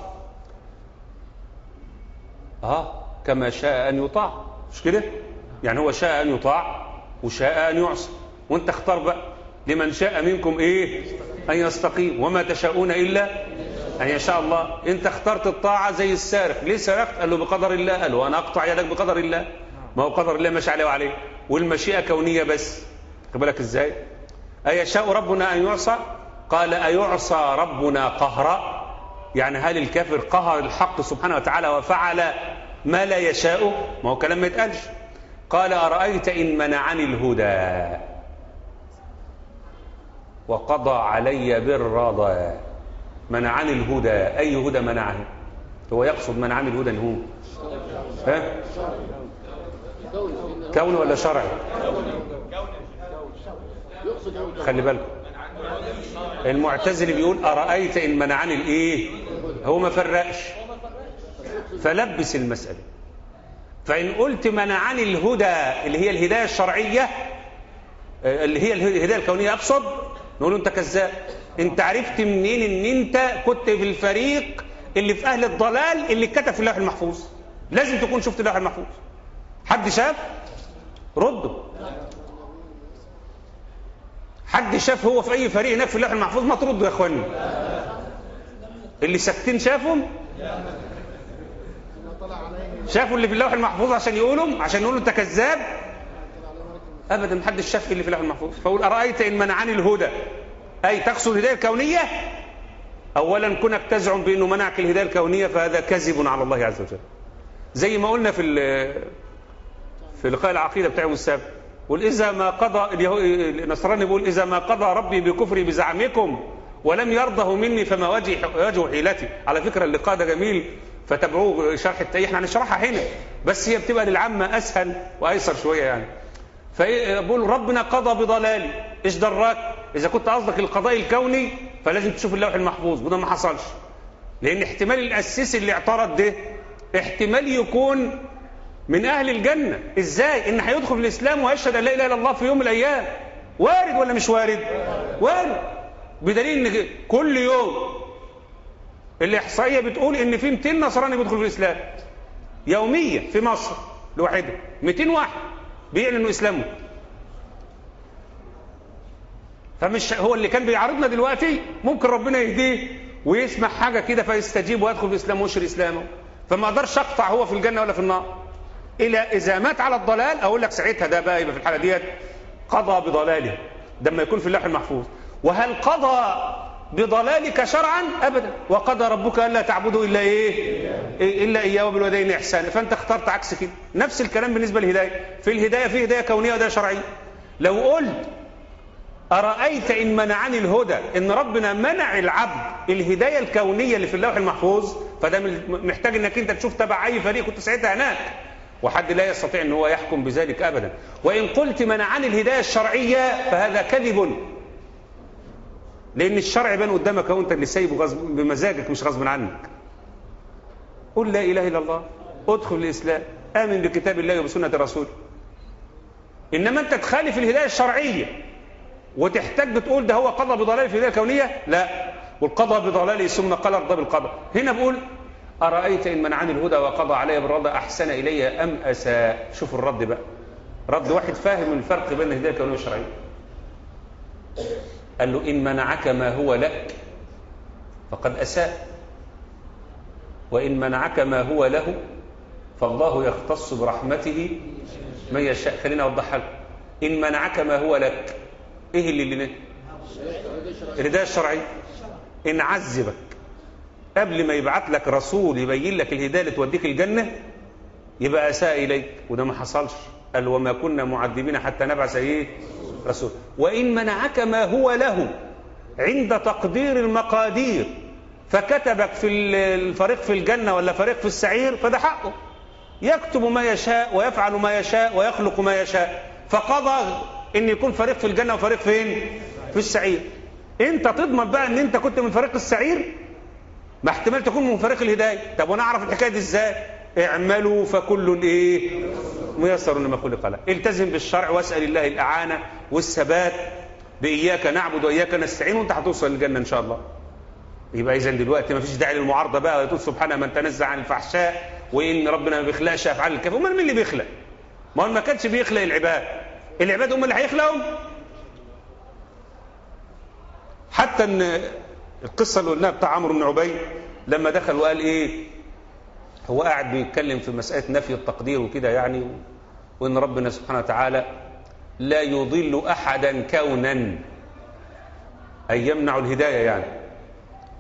آه كما شاء أن يطاع. مش كده؟ يعني هو شاء أن يطاع وشاء أن يعصى. وأنت اختار بقى لمن شاء منكم إيه؟ أن يستقيم. وما تشاءون إلا إن يشاء الله انت اخترت الطاعة زي السارق. ليه سرقت؟ قال له بقدر الله. قال له أنا أقطع يدك بقدر الله. ما هو قدر الله ماشي عليه وعليه. والمشيئة كونية بس. خد بالك إزاي؟ أيشاء ربنا أن يعصى؟ قال أيعصى ربنا قهرا. يعني هل الكافر قهر الحق سبحانه وتعالى وفعل ما لا يشاء؟ ما هو كلام ما يتقالش. قال أرأيت إن منعني الهدى؟ وقضى علي بالرضا. منعني الهدى أي هدى منعني هو يقصد منعني الهدى هو. ها؟ كون ولا شرعي خلي بالكم. المعتزلي بيقول أرأيت إن منعني الإيه؟ هو ما فرقش. فلبس المسألة. فإن قلت منعني الهدى اللي هي الهداية الشرعية اللي هي الهداية الكونية أقصد؟ نقول أنت كذاب. أنت عرفت منين أن أنت كنت في الفريق اللي في أهل الضلال اللي كتب في اللوح المحفوظ؟ لازم تكون شفت اللوح المحفوظ. حد شاف؟ رده حد شاف هو في أي فريق هناك في اللوح المحفوظ؟ ما تردوا يا أخواني. اللي ساكتين شافهم؟ شافوا اللي في اللوح المحفوظ عشان يقولوا عشان يقولوا أنت كذاب؟ ابدا محدش شاف اللي في اللوح المحفوظ. فقول أرأيت إن منعني الهدى؟ أي تقصد الهداية الكونية؟ اولا كونك تزعم بأنه منعك الهداية الكونية فهذا كذب على الله عز وجل. زي ما قلنا في في لقاء العقيدة بتاع يوم السبت قل إذا ما قضى النصراني بيقول إذا ما قضى ربي بكفري بزعمكم ولم يرضه مني فما وجه وجه حيلتي. على فكرة اللقاء ده جميل فتابعوه شرح التأيه إحنا هنشرحها هنا بس هي بتبقى للعامة أسهل وأيسر شوية يعني. فبقول ربنا قضى بضلالي إيش دراك إذا كنت قصدك القضاء الكوني فلازم تشوف اللوح المحفوظ وده ما حصلش. لأن احتمال الأسيس اللي اعترض ده احتمال يكون من أهل الجنة. إزاي؟ إن هيدخل في الإسلام ويشهد أن لا إله إلا الله في يوم من الأيام. وارد ولا مش وارد؟ وارد. بدليل إن كل يوم الإحصائية بتقول إن في 200 نصراني بيدخل في الإسلام. يوميا في مصر لوحدها 200 واحد بيعلنوا إسلامه فمش هو اللي كان بيعارضنا دلوقتي؟ ممكن ربنا يهديه ويسمع حاجة كده فيستجيب ويدخل في الإسلام ويشر إسلامه. فما أقدرش أقطع هو في الجنة ولا في النار. إلى إذا مات على الضلال أقول لك ساعتها ده بقى يبقى في الحالة ديت قضى بضلاله ده ما يكون في اللوح المحفوظ. وهل قضى بضلالك شرعا؟ ابدا. وقضى ربك ألا تعبدوا إلا إيه؟ إلا إياه وبالوالدين إحسانا. فأنت اخترت عكس كده. نفس الكلام بالنسبة للهداية. في الهداية في هداية كونية وهداية شرعية. لو قلت أرأيت إن منعني الهدى؟ إن ربنا منع العبد الهداية الكونية اللي في اللوح المحفوظ؟ فده محتاج إنك أنت تشوف تبع أي فريق كنت ساعتها هناك. وحد لا يستطيع إن هو يحكم بذلك ابدا. وإن قلت منعني الهداية الشرعية فهذا كذب. لأن الشرع بان قدامك أهو أنت اللي سايبه بمزاجك مش غصب عنك. قل لا إله إلا الله ادخل الإسلام آمن بكتاب الله وبسنة رسوله إنما أنت تخالف الهداية الشرعية. وتحتاج تقول ده هو قضى بضلال في الهداية الكونية؟ لا. والقضى بضلاله ثم قال ارضى بالقضاء هنا بقول أرأيت إن منعني الهدى وقضى علي بالرضا أحسن إلي أم أساء؟ شوف الرد بقى. رد واحد فاهم الفرق بين الهداية الكونية والشرعية. قال له إن منعك ما هو لك فقد أساء. وإن منعك ما هو له فالله يختص برحمته من يشاء. خلينا أوضحها لك إن منعك ما هو لك إيه اللي لنا؟ الهداية الشرعية إن عذبك. قبل ما يبعت لك رسول يبين لك الهداية اللي توديك الجنة يبقى أساء إليك. وده ما حصلش. قال وما كنا معذبين حتى نبعث إيه؟ رسول. وإن منعك ما هو له عند تقدير المقادير. فكتبك في الفريق في الجنة ولا فريق في السعير فده حقه. يكتب ما يشاء ويفعل ما يشاء ويخلق ما يشاء. فقضى إن يكون فريق في الجنة وفريق فين؟ في السعير. أنت تضمن بقى إن أنت كنت من فريق السعير؟ ما احتمال تكون من فريق الهداية. طب وأنا أعرف الحكاية دي إزاي؟ اعملوا فكل إيه؟ ميسر لما خلق له التزم بالشرع واسأل الله الأعانة والثبات بإياك نعبد وإياك نستعين وأنت هتوصل للجنة إن شاء الله. يبقى اذا دلوقتي ما فيش داعي للمعارضة بقى وتقول سبحانه من تنزه عن الفحشاء وإن ربنا ما بيخلقش أفعال الكافر أمال مين اللي بيخلق؟ ما هو ما كانش بيخلق العباد. العباد هم اللي هيخلقهم حتى إن القصة اللي قلناها بتاع عمرو بن عبيد لما دخل وقال إيه؟ هو قاعد بيتكلم في مسألة نفي التقدير وكده يعني وإن ربنا سبحانه وتعالى لا يضل أحدا كونا. أي يمنع الهداية يعني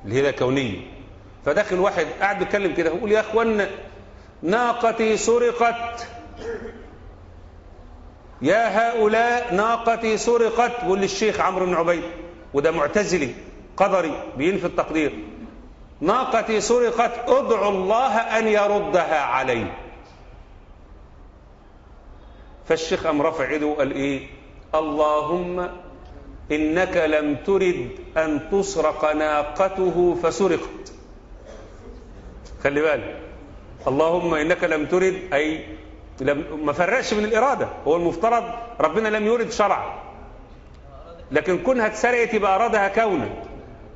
الهداية كونية. فداخل واحد قاعد بيتكلم كده يقول يا إخوان ناقتي سرقت. يا هؤلاء ناقتي سرقت بيقول للشيخ عمرو بن عبيد وده معتزلي قدري بينفي التقدير. ناقتي سرقت ادعوا الله أن يردها علي. فالشيخ قام رفع ايده وقال إيه؟ اللهم إنك لم ترد أن تسرق ناقته فسرقت. خلي بالك. اللهم إنك لم ترد أي لم ما فرقش من الإرادة. هو المفترض ربنا لم يرد شرعا. لكن كونها اتسرقت يبقى أرادها كونا.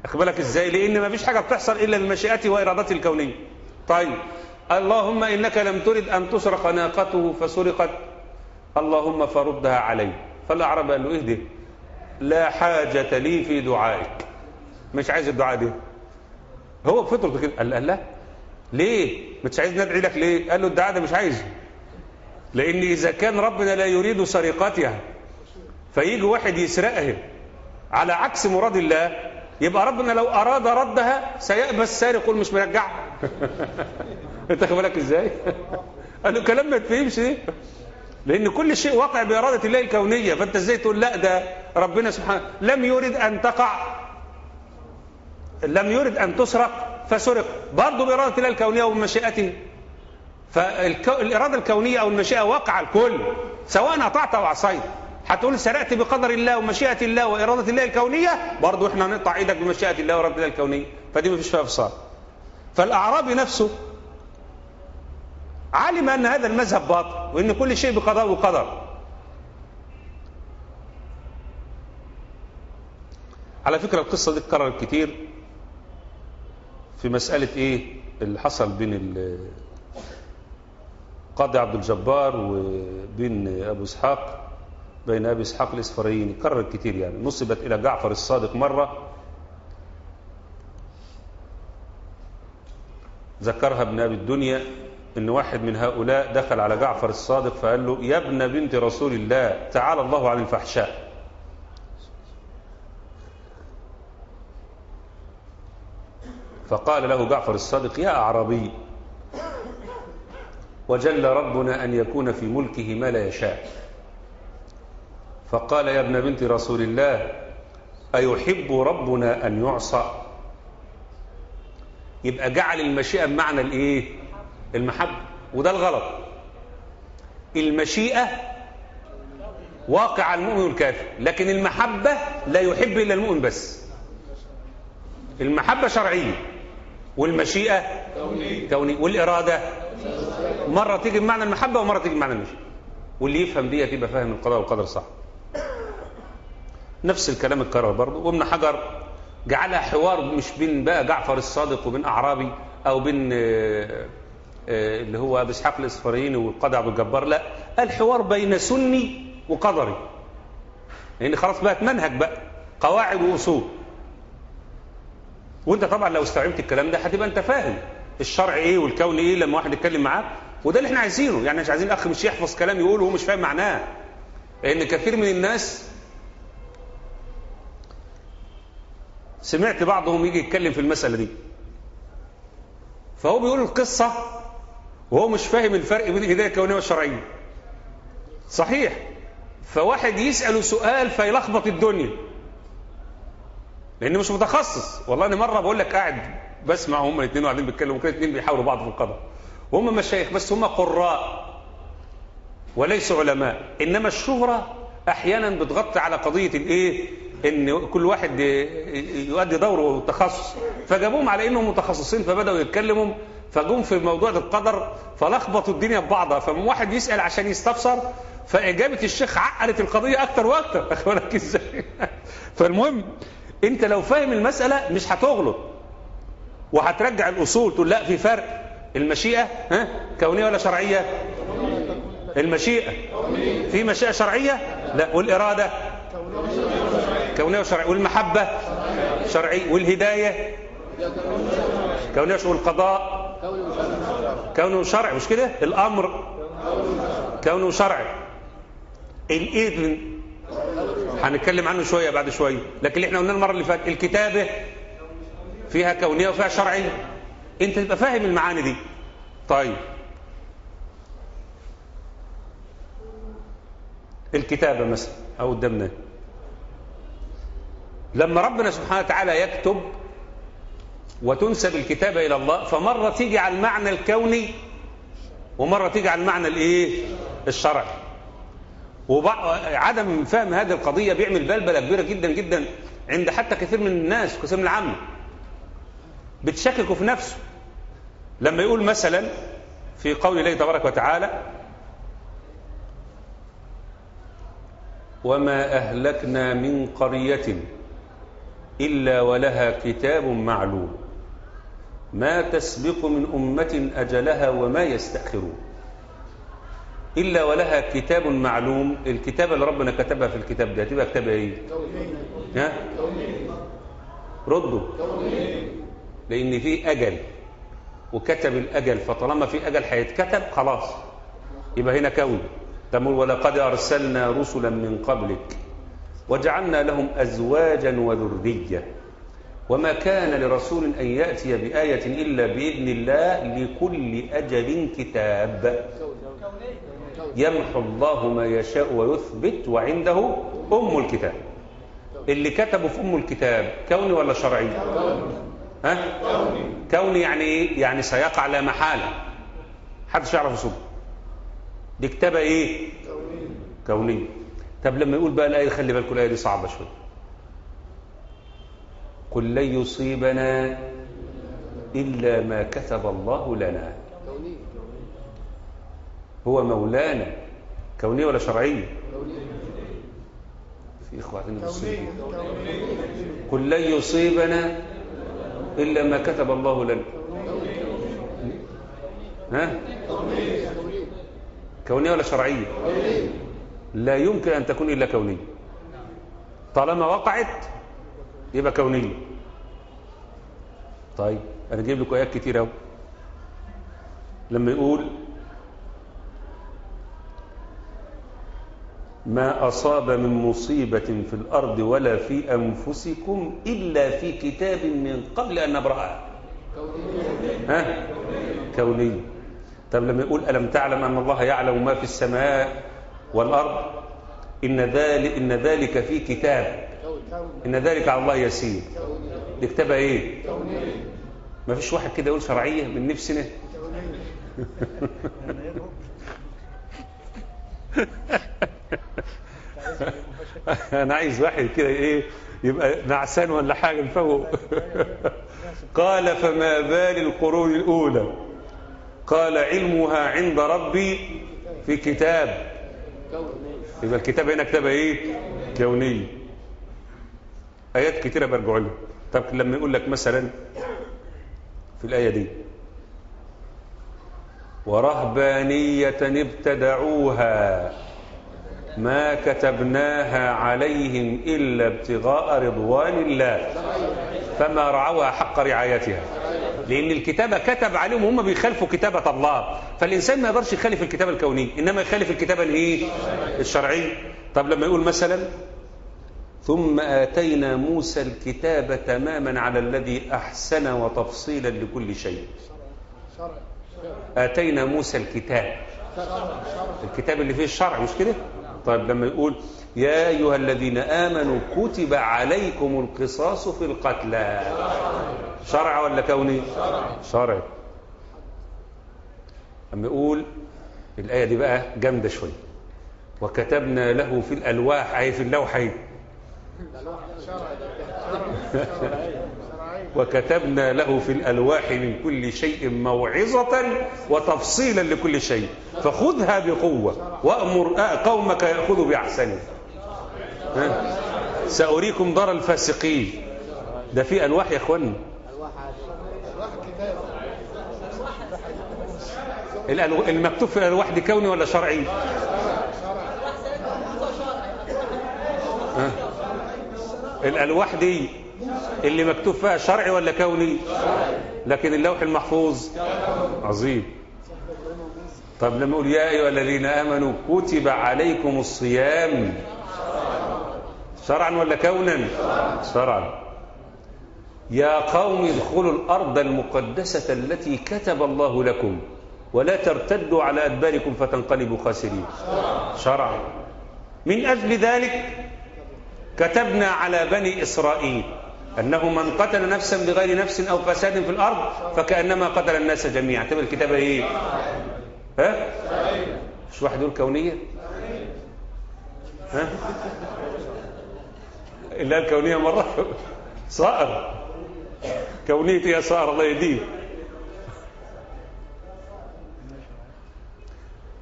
اخد بالك إزاي؟ لأن ما فيش حاجة بتحصل إلا بمشيئته وارادته الكونية. طيب. اللهم إنك لم ترد أن تسرق ناقته فسرقت. اللهم فردها علي. فالاعرابي قال له اهدي لا حاجة لي في دعائك. مش عايز الدعاء ده. هو بفطرته كده. قال لا. ليه؟ مش عايز ندعي لك ليه؟ قال له الدعاء ده مش عايزه. لأن إذا كان ربنا لا يريد سرقتها فيجي واحد يسرقها. على عكس مراد الله يبقى ربنا لو أراد ردها سيأبى السارق يقول مش مرجعها أنت بالك إزاي؟ قال له كلام ما تفهمش إيه لأن كل شيء واقع بإرادة الله الكونية. فأنت إزاي تقول لا ده ربنا سبحانه لم يرد أن تقع. لم يرد أن تسرق فسرق. برضه بإرادة الله الكونية وبمشيئته فالاراده الكونية أو المشيئة واقعة الكل سواء أطعت أو عصيت. هتقول سرقت بقدر الله ومشيئة الله وإرادة الله الكونية برضه إحنا هنقطع إيدك بمشيئة الله واراده الله الكونية. فدي ما فيش فيها فصال فالأعرابي نفسه علم أن هذا المذهب باطل وإن كل شيء بقضاء وقدر. على فكرة القصة دي اتكررت كتير في مسألة إيه؟ اللي حصل بين القاضي عبد الجبار وبين أبو إسحاق بين أبي إسحاق الاسفرايني كرر كتير يعني. نسبت إلى جعفر الصادق مرة. ذكرها ابن أبي الدنيا إن واحد من هؤلاء دخل على جعفر الصادق فقال له يا ابن بنت رسول الله تعالى الله عن الفحشاء. فقال له جعفر الصادق يا أعرابي وجل ربنا أن يكون في ملكه ما لا يشاء. فقال يا ابن بنت رسول الله أيحب ربنا أن يعصى؟ يبقى جعل المشيئة بمعنى الإيه؟ المحبة. وده الغلط. المشيئة واقع المؤمن والكافر لكن المحبة لا يحب إلا المؤمن بس. المحبة شرعية والمشيئة كونية والإرادة. مرة تيجي بمعنى المحبة ومرة تيجي بمعنى المشيئة واللي يفهم دي يبقى فاهم القضاء والقدر صح. نفس الكلام اتكرر برضه. وابن حجر جعلها حوار مش بين بقى جعفر الصادق وبين أعرابي أو بين آه، آه، اللي هو ابو إسحاق الاصفريني والقاضي عبد الجبار. لا الحوار بين سني وقدري. لأن يعني خلاص بقت منهج بقى قواعد وأصول. وأنت طبعا لو استوعبت الكلام ده هتبقى أنت فاهم الشرع إيه والكون إيه لما واحد يتكلم معاك. وده اللي إحنا عايزينه. يعني مش عايزين اخ مش يحفظ كلام يقوله وهو مش فاهم معناه. لأن كثير من الناس سمعت بعضهم يجي يتكلم في المسألة دي. فهو بيقول القصة وهو مش فاهم الفرق بين الهداية الكونية والشرعية. صحيح. فواحد يسأله سؤال فيلخبط الدنيا. لأنه مش متخصص. والله أنا مرة بقول لك قاعد بسمع هم الاثنين قاعدين بيتكلموا كده الاثنين بيحاولوا بعض في القضاء. وهم مشايخ بس هم قراء وليسوا علماء. إنما الشهرة أحيانا بتغطي على قضية الإيه؟ إن كل واحد يؤدي دوره والتخصص فجابوهم على إنهم متخصصين فبدأوا يتكلموا فجم في موضوع القدر فلخبطوا الدنيا ببعضها فواحد يسأل عشان يستفسر فإجابة الشيخ عقلت القضية أكتر وأكتر. اخد بالك إزاي؟ فالمهم أنت لو فاهم المسألة مش هتغلط. وهترجع الأصول تقول لا في فرق. المشيئة ها؟ كونية ولا شرعية؟ المشيئة. في مشيئة شرعية؟ لا. والإرادة؟ كونية وشرعية. والمحبة؟ شرعي. والهداية؟ كونية والقضاء؟ كونه شرعي. مش كده؟ الأمر. كونه شرعي. الإذن. هنتكلم عنه شوية بعد شوية لكن اللي إحنا قلنا المرة اللي فاتت الكتابة فيها كونية وفيها شرعية. انت تبقى فاهم المعاني دي. طيب. الكتابة مثلا أو قدامنا لما ربنا سبحانه وتعالى يكتب وتنسب الكتابة إلى الله فمرة تيجي على المعنى الكوني ومرة تيجي على المعنى الإيه؟ الشرعي. وعدم فهم هذه القضية بيعمل بلبلة كبيرة جدا جدا عند حتى كثير من الناس كثير من العامة. بتشككوا في نفسه. لما يقول مثلا في قول الله تبارك وتعالى وما أهلكنا من قرية إلا ولها كتاب معلوم. ما تسبق من أمة أجلها وما يستأخرون. إلا ولها كتاب معلوم. الكتابة اللي ربنا كتبها في الكتاب ده هتبقى كتابة إيه؟ ها؟ ردوا. لأن في أجل وكتب الأجل فطالما في أجل هيتكتب خلاص. يبقى هنا كون. تقول ولقد أرسلنا رسلا من قبلك وجعلنا لهم أزواجا وذرية. وما كان لرسول أن يأتي بآية إلا بإذن الله لكل أجل كتاب. يمحو الله ما يشاء ويثبت وعنده أم الكتاب. اللي كتبوا في أم الكتاب كوني ولا شرعي؟ ها؟ كوني يعني إيه؟ يعني سيقع لا محالة. حدش يعرف يصد دي كتابة إيه؟ كونية. طب لما يقول بقى الآية خلي بالكم الآية دي صعبة شوية. قل لن يصيبنا إلا ما كتب الله لنا. هو مولانا. كونية ولا شرعية؟ في إخواتنا المسلمين قل لن يصيبنا إلا ما كتب الله لنا. ها؟ كونية ولا شرعية؟ لا يمكن أن تكون إلا كونية. طالما وقعت يبقى كونية. طيب أنا أجيب لكم آيات كتير أهو. لما يقول ما أصاب من مصيبة في الأرض ولا في أنفسكم إلا في كتاب من قبل أن نبرأها ها؟ كونية طب لما يقول ألم تعلم أن الله يعلم ما في السماء والأرض؟ إن ذلك, إن ذلك في كتاب. إن ذلك على الله يسير. دي كتابة إيه؟ ما فيش واحد كده يقول شرعية من نفسنا؟ أنا عايز واحد كده إيه يبقى نعسان ولا حاجة نفوق. قال فما بال القرون الأولى؟ قال علمها عند ربي في كتاب. يبقى الكتاب هنا كتابة إيه؟ كونية آيات كتيرة برجع لها طب لما يقول لك مثلا في الآية دي ورهبانية ابتدعوها. ما كتبناها عليهم إلا ابتغاء رضوان الله. فما رعوها حق رعايتها. لأن الكتابة كتب عليهم هم بيخالفوا كتابة الله. فالإنسان ما يقدرش يخالف الكتابة الكونية إنما يخالف الكتابة الإيه؟ الشرعية طب لما يقول مثلا ثم آتينا موسى الكتاب تماما على الذي أحسن وتفصيلا لكل شيء. آتينا موسى الكتاب. الكتاب اللي فيه الشرع مش كده؟ طيب لما يقول يا أيها الذين آمنوا كتب عليكم القصاص في القتلى. شرع ولا كوني؟ شرع. لما يقول الآية دي بقى جامدة شوية. وكتبنا له في الألواح أي في اللوحين وكتبنا له في الألواح من كل شيء موعظة وتفصيلا لكل شيء. فخذها بقوة وأمر قومك يأخذوا بأحسنه سأريكم دار الفاسقين. ده في ألواح يا أخوانا المكتوب في الألواح دي كوني ولا شرعي؟ الألواح دي اللي مكتوب فيها شرعي ولا كوني؟ لكن اللوح المحفوظ. عظيم. طب لما يقول يا أيها الذين آمنوا كتب عليكم الصيام. شرعا ولا كونا؟ شرعا. يا قوم ادخلوا الأرض المقدسة التي كتب الله لكم ولا ترتدوا على أدباركم فتنقلبوا خاسرين. شرعا. من أجل ذلك كتبنا على بني إسرائيل أنه من قتل نفسا بغير نفس أو فساد في الأرض فكأنما قتل الناس جميعا. تبقى الكتابه إيه؟ ها؟ مش واحد يقول كونية؟ ها؟ إلا الكونية مرة صائر. كونيه يا صائر الله يهديه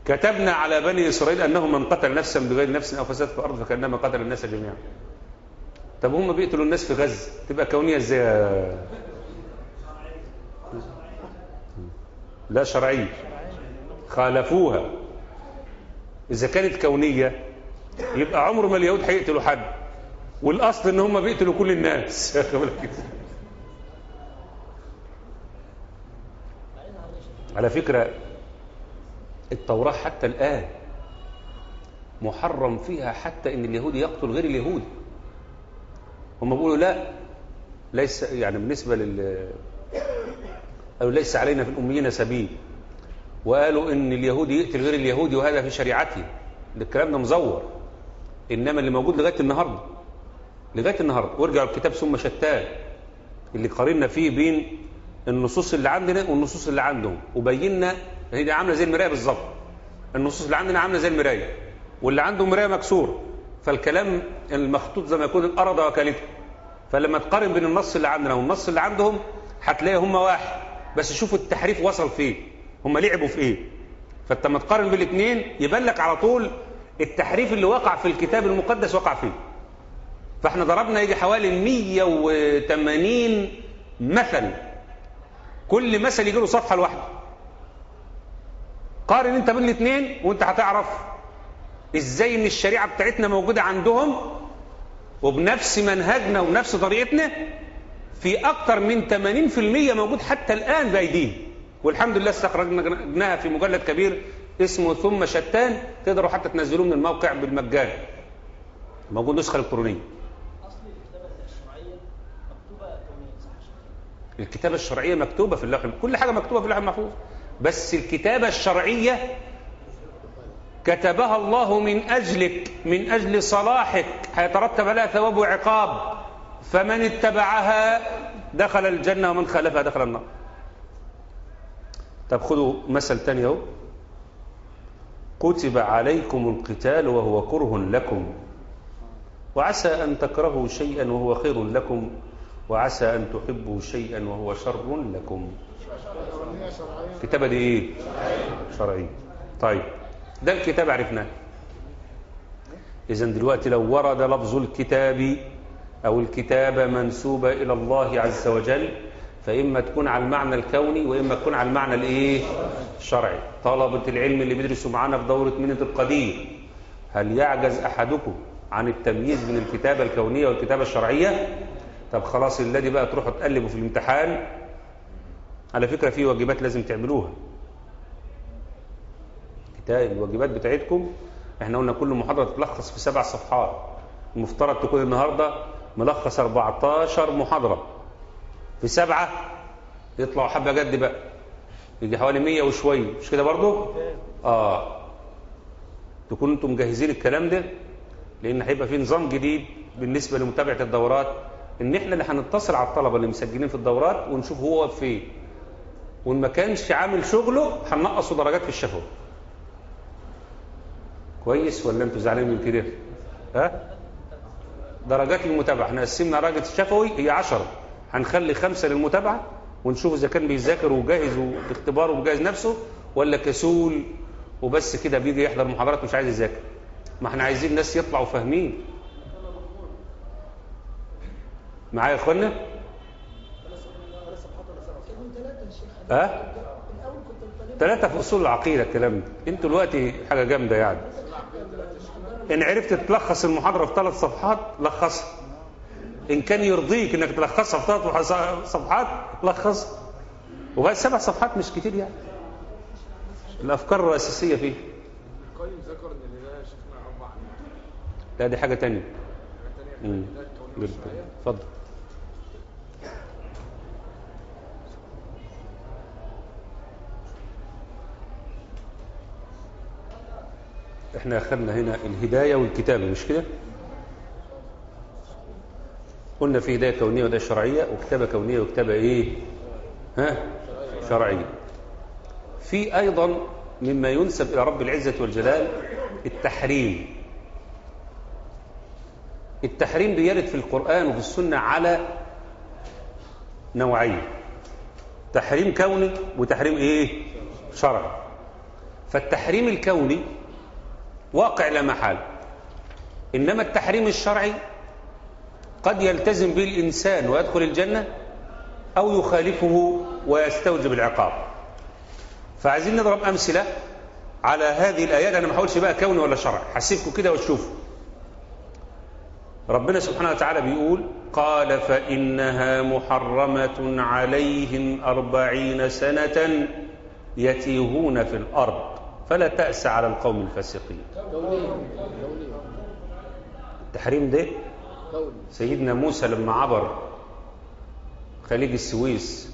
كتبنا على بني إسرائيل أنه من قتل نفسا بغير نفس أو فساد في الأرض فكأنما قتل الناس جميعا. طب هم بيقتلوا الناس في غزة تبقى كونية إزاي لا شرعية. خالفوها. إذا كانت كونية يبقى عمر ما اليهود هيقتلوا حد. والأصل إن هم بيقتلوا كل الناس. على فكرة التوراة حتى الآن محرم فيها حتى إن اليهودي يقتل غير اليهودي هم بيقولوا لا ليس يعني بالنسبة لل قالوا ليس علينا في الأميين سبيل. وقالوا إن اليهودي يقتل غير اليهودي وهذا في شريعته. الكلام ده مزور. إنما اللي موجود لغاية النهارده لغاية النهارده. وارجعوا الكتاب ثم شتان. اللي قارنا فيه بين النصوص اللي عندنا والنصوص اللي عندهم. وبينا هي دي عاملة زي المراية بالظبط. النصوص اللي عندنا عاملة زي المراية. واللي عنده مراية مكسور فالكلام المخطوط زي ما يكون الأرض وكالته فلما تقارن بين النص اللي عندنا والنص اللي عندهم هتلاقي هم واحد. بس شوفوا التحريف وصل فين. هم لعبوا في إيه. فأنت لما تقارن بالاثنين يبان لك على طول التحريف اللي وقع في الكتاب المقدس وقع فيه فإحنا ضربنا يجي حوالي 180 مثل. كل مثل يجي له صفحة لوحده. قارن انت بين الاثنين وانت هتعرف إزاي إن الشريعة بتاعتنا موجودة عندهم وبنفس منهجنا ونفس طريقتنا في أكتر من 80% موجود حتى الآن بأيديهم والحمد لله استخرجناها في مجلد كبير اسمه ثم شتان تقدروا حتى تنزلوه من الموقع بالمجان موجود يا شيخ؟ الكتابة الشرعية مكتوبة في اللوح كل حاجة مكتوبة في اللوح المحفوظ بس الكتابة الشرعية كتبها الله من أجلك من أجل صلاحك هيترتب عليها ثواب وعقاب. فمن اتبعها دخل الجنة ومن خالفها دخل النار. طب خذوا مثل تاني أهو. كتب عليكم القتال وهو كره لكم. وعسى أن تكرهوا شيئا وهو خير لكم. وعسى أن تحبوا شيئا وهو شر لكم. الكتابة دي إيه؟ شرعية. طيب. ده الكتاب عرفناه. إذا دلوقتي لو ورد لفظ الكتاب أو الكتابة منسوبة إلى الله عز وجل فإما تكون على المعنى الكوني وإما تكون على المعنى الإيه؟ الشرعي. طلبة العلم اللي بيدرسوا معانا في دورة منة القدير هل يعجز أحدكم عن التمييز بين الكتابة الكونية والكتابة الشرعية؟ طب خلاص الذي بقى تروحوا تقلبوا في الامتحان على فكرة في واجبات لازم تعملوها. كتاب الواجبات بتاعتكم. إحنا قلنا كل محاضرة تلخص في سبع صفحات. المفترض تكون النهاردة ملخص 14 محاضرة. في سبعة يطلعوا حبة جد بقى. يجي حوالي 100 وشوية. مش كده برضو؟ آه. تكونوا أنتم مجهزين الكلام ده لأن هيبقى في نظام جديد بالنسبة لمتابعة الدورات إن إحنا اللي هنتصل على الطلبة اللي مسجلين في الدورات ونشوف هو فين. وإن ما كانش عامل شغله هننقصه درجات في الشفوي. كويس ولا أنتوا زعلانين من كده؟ ها؟ درجات المتابعة. إحنا قسمنا درجة الشفوي هي 10 هنخلي خمسة للمتابعة ونشوف إذا كان بيذاكر وجاهز واختباره وجاهز نفسه ولا كسول وبس كده بيجي يحضر محاضرات مش عايز يذاكر. ما إحنا عايزين ناس يطلعوا فاهمين. معايا يا إخوانا؟ ثلاثة في أصول العقيدة الكلام ده. أنتوا دلوقتي حاجة جامدة يعني. إن عرفت تلخص المحاضرة في ثلاث صفحات لخصها. إن كان يرضيك إنك تلخصها في ثلاث صفحات لخصها. وبقى سبع صفحات مش كتير يعني. الأفكار الرئيسية فيه. القيم ذكر ان الهدايه يا شيخنا انواع لا دي حاجة تانية ثانية اتفضل. إحنا أخذنا هنا الهداية والكتابة مش كده قلنا في هداية كونية وهداية شرعية وكتابة كونية وكتابة إيه؟ ها؟ شرعية. في أيضا مما ينسب إلى رب العزة والجلال التحريم. التحريم بيرد في القرآن وفي السنة على نوعين. تحريم كوني وتحريم إيه؟ شرعي. فالتحريم الكوني واقع لا محال. إنما التحريم الشرعي قد يلتزم به الانسان ويدخل الجنة أو يخالفه ويستوجب العقاب. فعايزين نضرب أمثلة على هذه الآيات. أنا ما هقولش بقى كوني ولا شرعي هسيبكم كده وتشوفوا. ربنا سبحانه وتعالى بيقول قال فإنها محرمة عليهم أربعين سنة يتيهون في الأرض. فلا تأس على القوم الفاسقين. التحريم ده سيدنا موسى لما عبر خليج السويس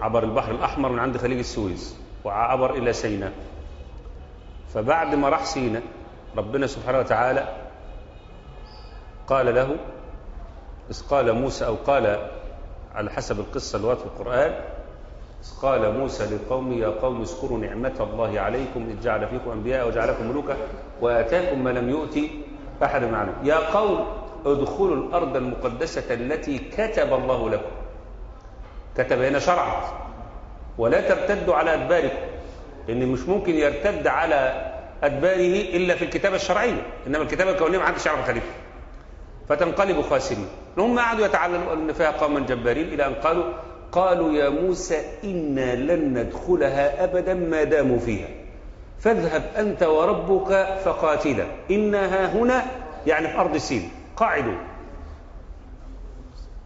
عبر البحر الأحمر من عند خليج السويس وعبر إلى سيناء. فبعد ما راح سيناء ربنا سبحانه وتعالى قال له إذ قال موسى أو قال على حسب القصة اللي في القرآن قال موسى لقومه يا قوم اذكروا نعمة الله عليكم إذ جعل فيكم أنبياء وجعلكم ملوكا وآتاكم ما لم يؤت أحد معنا. يا قوم ادخلوا الأرض المقدسة التي كتب الله لكم. كتب هنا شرعا. ولا ترتدوا على أدباركم. لأن مش ممكن يرتد على أدباره إلا في الكتابة الشرعية إنما الكتابة الكونية ما حدش يعرف خليفة فتنقلب خاسرين. هم قعدوا يتعلموا أن فيها قوما جبارين إلى أن قالوا قالوا يا موسى إنا لن ندخلها أبدا ما داموا فيها. فاذهب أنت وربك فقاتلا. إنها هنا يعني في أرض سين. قاعدوا.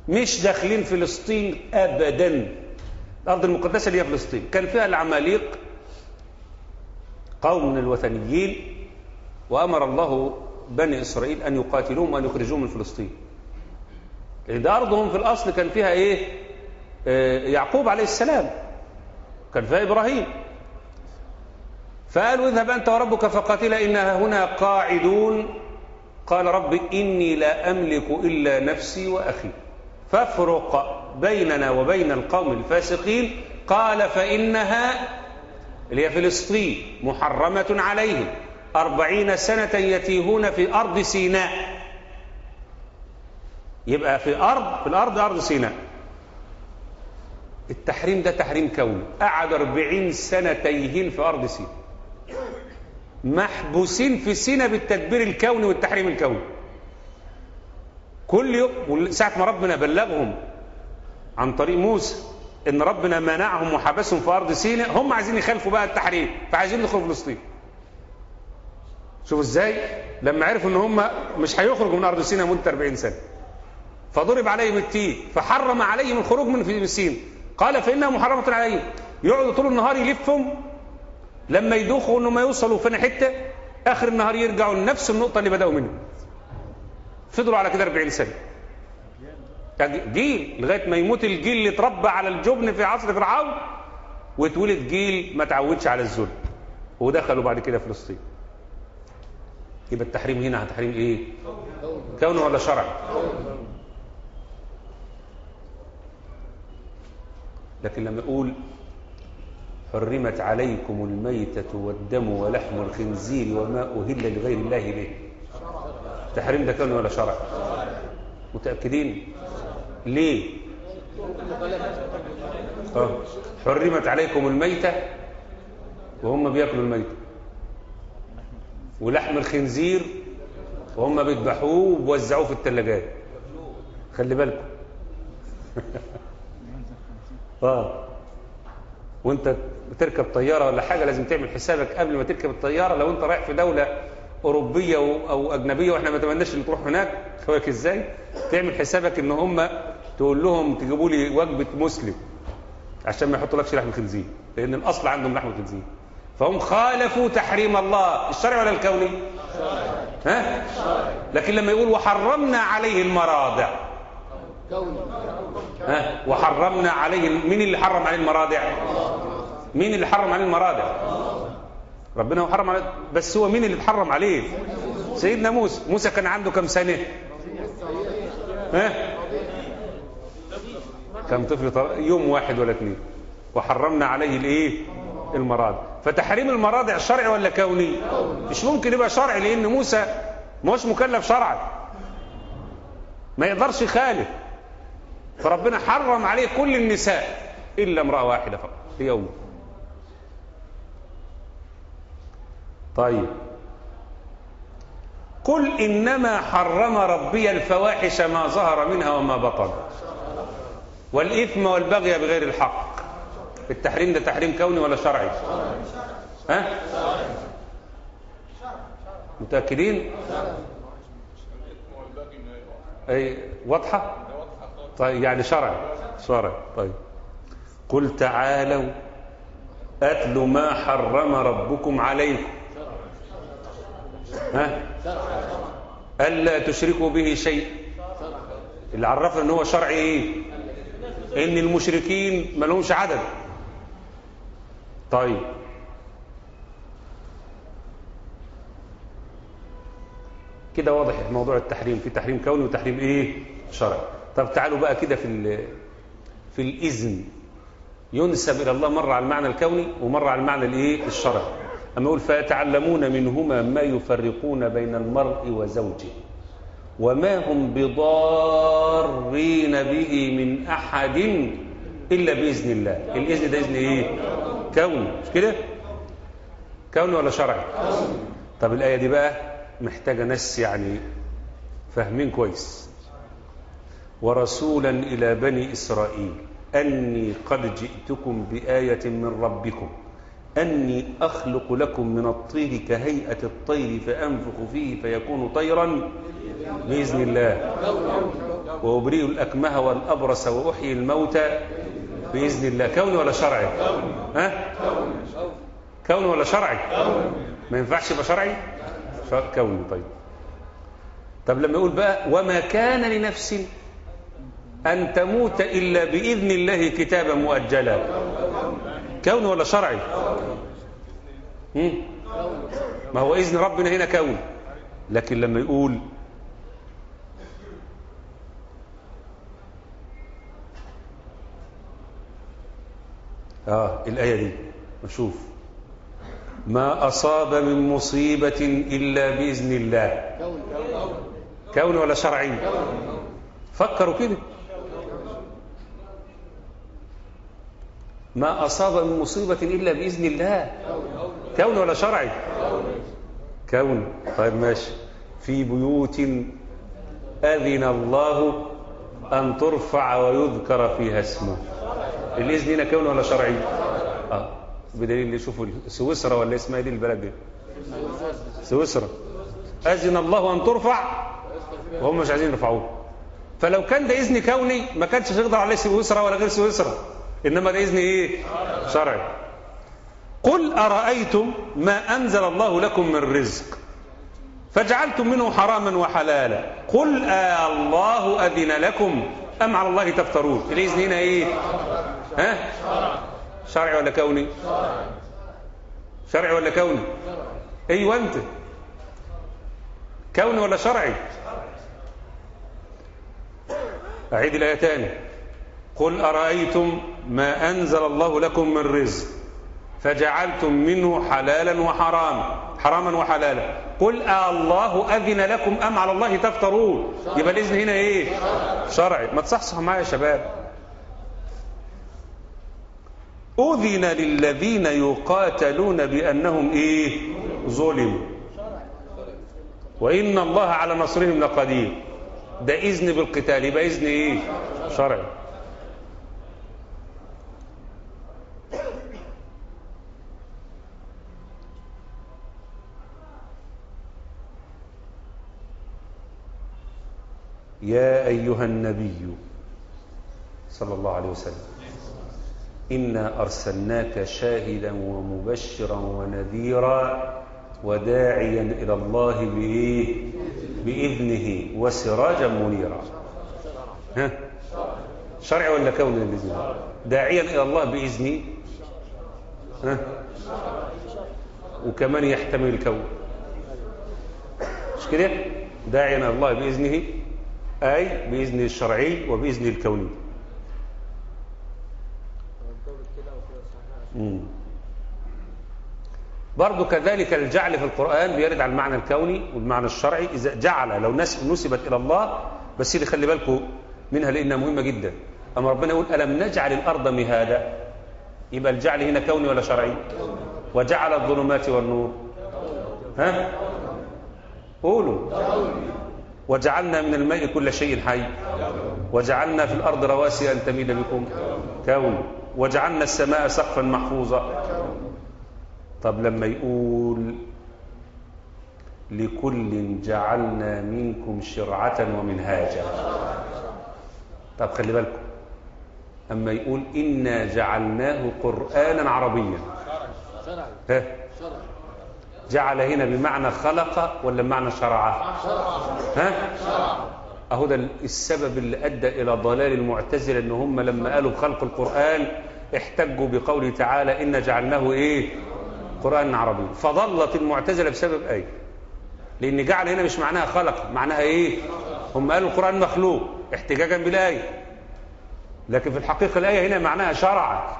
مش داخلين فلسطين أبدا. الأرض المقدسة اللي هي فلسطين. كان فيها العماليق قوم من الوثنيين وأمر الله بني إسرائيل أن يقاتلوهم وأن يخرجوهم من فلسطين. ده أرضهم في الأصل كان فيها إيه؟ يعقوب عليه السلام. كان فيها إبراهيم. فقالوا اذهب أنت وربك فقاتلا إنها هنا قاعدون. قال رب إني لا أملك إلا نفسي وأخي. فافرق بيننا وبين القوم الفاسقين. قال فإنها اللي هي فلسطين محرمة عليهم. أربعين سنة يتيهون في أرض سيناء. يبقى في أرض في الأرض أرض سيناء. التحريم ده تحريم كوني. قعد أربعين سنة تيهين في أرض سيناء محبوسين في سيناء بالتدبير الكوني والتحريم الكوني. كل يوم ساعة ما ربنا بلغهم عن طريق موسى إن ربنا منعهم وحبسهم في أرض سيناء هم عايزين يخالفوا بقى التحريم فعايزين يدخلوا فلسطين. شوفوا إزاي؟ لما عرفوا إن هم مش هيخرجوا من أرض سيناء مدة 40 سنة. فضرب عليهم التيه فحرم عليهم الخروج من فلسطين قال فإنها محرمة عليهم. يقعدوا طول النهار يلفهم. لما يدوخوا انه ما يوصلوا فين حتة؟ آخر النهار يرجعوا لنفس النقطة اللي بدأوا منها. فضلوا على كده 40 سنة. جيل لغاية ما يموت الجيل اللي اتربى على الجبن في عصر فرعون واتولد جيل ما تعودش على الذل. ودخلوا بعد كده فلسطين. يبقى التحريم هنا تحريم إيه؟ كونه ولا شرعي لكن لما يقول حرمت عليكم الميتة والدم ولحم الخنزير وما أهل لغير الله به. تحريم ده كونه ولا شرعي متأكدين؟ ليه؟ آه. حرمت عليكم الميتة وهم بياكلوا الميتة. ولحم الخنزير وهم بيذبحوه وبيوزعوه في الثلاجات خلي بالكم. آه. وانت بتركب طيارة ولا حاجة لازم تعمل حسابك قبل ما تركب الطيارة. لو انت رايح في دولة أوروبية أو أجنبية وإحنا ما نتمناش إن تروح هناك فاك إزاي؟ تعمل حسابك إن هم تقول لهم تجيبوا لي وجبة مسلم عشان ما يحطوا لكش لحم خنزير لأن الأصل عندهم لحم خنزير فهم خالفوا تحريم الله الشرعي ولا الكوني؟ ها؟ لكن لما يقول وحرمنا عليه المراضع ها؟ وحرمنا عليه مين اللي حرم عليه المراضع مين اللي حرم عليه المراضع ربنا هو حرم عليه. بس هو مين اللي اتحرم عليه؟ سيدنا موسى. موسى كان عنده كم سنة؟ ها؟ كم طفل. يوم واحد ولا اثنين. وحرمنا عليه الايه؟ المراضع فتحريم المراضع شرعي ولا كوني؟ مش ممكن يبقى شرعي لأن موسى مش مكلف شرعا. ما يقدرش يخالف. فربنا حرم عليه كل النساء إلا امرأة واحدة فقط امه طيب. قل إنما حرم ربي الفواحش ما ظهر منها وما بطن. والإثم والبغي بغير الحق. التحريم ده تحريم كوني ولا شرعي؟ ها؟ متأكدين؟ أي واضحة؟ طيب يعني شرعي شرعي طيب. قل تعالوا أتل ما حرم ربكم عليكم. ها؟ ألا تشركوا به شيء. اللي عرفنا إن هو شرعي إيه؟ إن المشركين ما لهمش عدد. طيب. كده واضح موضوع التحريم في تحريم كوني وتحريم إيه؟ شرعي طب تعالوا بقى كده في في الإذن. ينسب إلى الله مرة على المعنى الكوني ومرة على المعنى الإيه؟ الشرعي. أما يقول فيتعلمون منهما ما يفرقون بين المرء وزوجه وما هم بضارين به من أحد إلا بإذن الله. الإذن ده إذن إيه؟ كوني مش كده؟ كوني ولا شرعي؟ طب الآية دي بقى محتاجة ناس يعني فاهمين كويس. ورسولا إلى بني إسرائيل أني قد جئتكم بآية من ربكم أني أخلق لكم من الطير كهيئة الطير فأنفخ فيه فيكون طيرا بإذن الله. وأبرئ الأكمه والأبرص وأحيي الموتى بإذن الله. كوني ولا شرعي؟ ها؟ كوني ولا شرعي؟ ما ينفعش يبقى شرعي؟ كوني طيب. طب لما يقول بقى وما كان لنفس أن تموت إلا بإذن الله كتابا مؤجلا. كون ولا شرعي؟ ما هو إذن ربنا هنا كون. لكن لما يقول آه الآية دي نشوف. ما أصاب من مصيبة إلا بإذن الله. كون ولا شرعي؟ فكروا كده. ما أصاب من مصيبة إلا بإذن الله. كون ولا شرعي كون. طيب ماشي. في بيوت أذن الله أن ترفع ويذكر فيها اسمه. الإذن هنا كون ولا شرعي آه. بدليل اللي يشوفوا سويسرا ولا اسمها دي البلد دي؟ سويسرا. أذن الله أن ترفع وهم مش عايزين يرفعوه. فلو كان ده إذن كوني ما كانش يقدر عليه سويسرا ولا غير سويسرا. إنما ده إذن إيه؟ شرعي. قل أرأيتم ما أنزل الله لكم من رزق فجعلتم منه حراما وحلالا. قل آه الله أذن لكم أم على الله تفترون؟ الإذن هنا إيه؟ ها؟ شرعي ولا كوني؟ شرعي ولا كوني؟ أيوه أنت. كوني ولا شرعي؟ أعيد الآية تاني. قل ارايتم ما انزل الله لكم من رزق فجعلتم منه حلالا وحراما حراما وحلالا. قل آه الله اذن لكم ام على الله تفترون؟ يبقى الإذن هنا إيه؟ شرعي. ما تصحصح معايا يا شباب. أذن للذين يقاتلون بأنهم إيه؟ ظلموا. وإن الله على نصرهم لقدير. ده إذن بالقتال يبقى إذن إيه؟ شرعي. يا أيها النبي صلى الله عليه وسلم إنا أرسلناك شاهدا ومبشرا ونذيرا وداعيا إلى الله بإيه؟ بإذنه وسراجا منيرا ها؟ شرعي ولا الذي داعيا إلى الله بإذنه ها؟ وكمان يحتمل الكون مش كده داعيا إلى الله بإذنه أي بإذنه الشرعي وبإذنه الكوني. برضو كذلك الجعل في القرآن بيرد على المعنى الكوني والمعنى الشرعي. إذا جعل لو نس- نسبت إلى الله بس اللي خلي بالكم منها لأنها مهمة جدا. أما ربنا يقول ألم نجعل الأرض مهادا؟ يبقى الجعل هنا كوني ولا شرعي؟ وجعل الظلمات والنور. ها؟ قولوا. وجعلنا من الماء كل شيء حي. وجعلنا في الأرض رواسي أن تميد بكم. كون. وجعلنا السماء سقفا محفوظا. طب لما يقول لكل جعلنا منكم شرعة ومنهاجا. طب خلي بالكم. أما يقول إنا جعلناه قرآنا عربيا. ها؟ جعل هنا بمعنى خلق ولا بمعنى شرع؟ ها؟ أهو ده السبب اللي أدى إلى ضلال المعتزلة إن هم لما قالوا بخلق القرآن احتجوا بقوله تعالى إن جعلناه إيه؟ قران عربي فضلت المعتزلة بسبب إيه لأن جعل هنا مش معناها خلق معناها إيه؟ هم قالوا القرآن مخلوق احتجاجا بالايه لكن في الحقيقة الآية هنا معناها شرع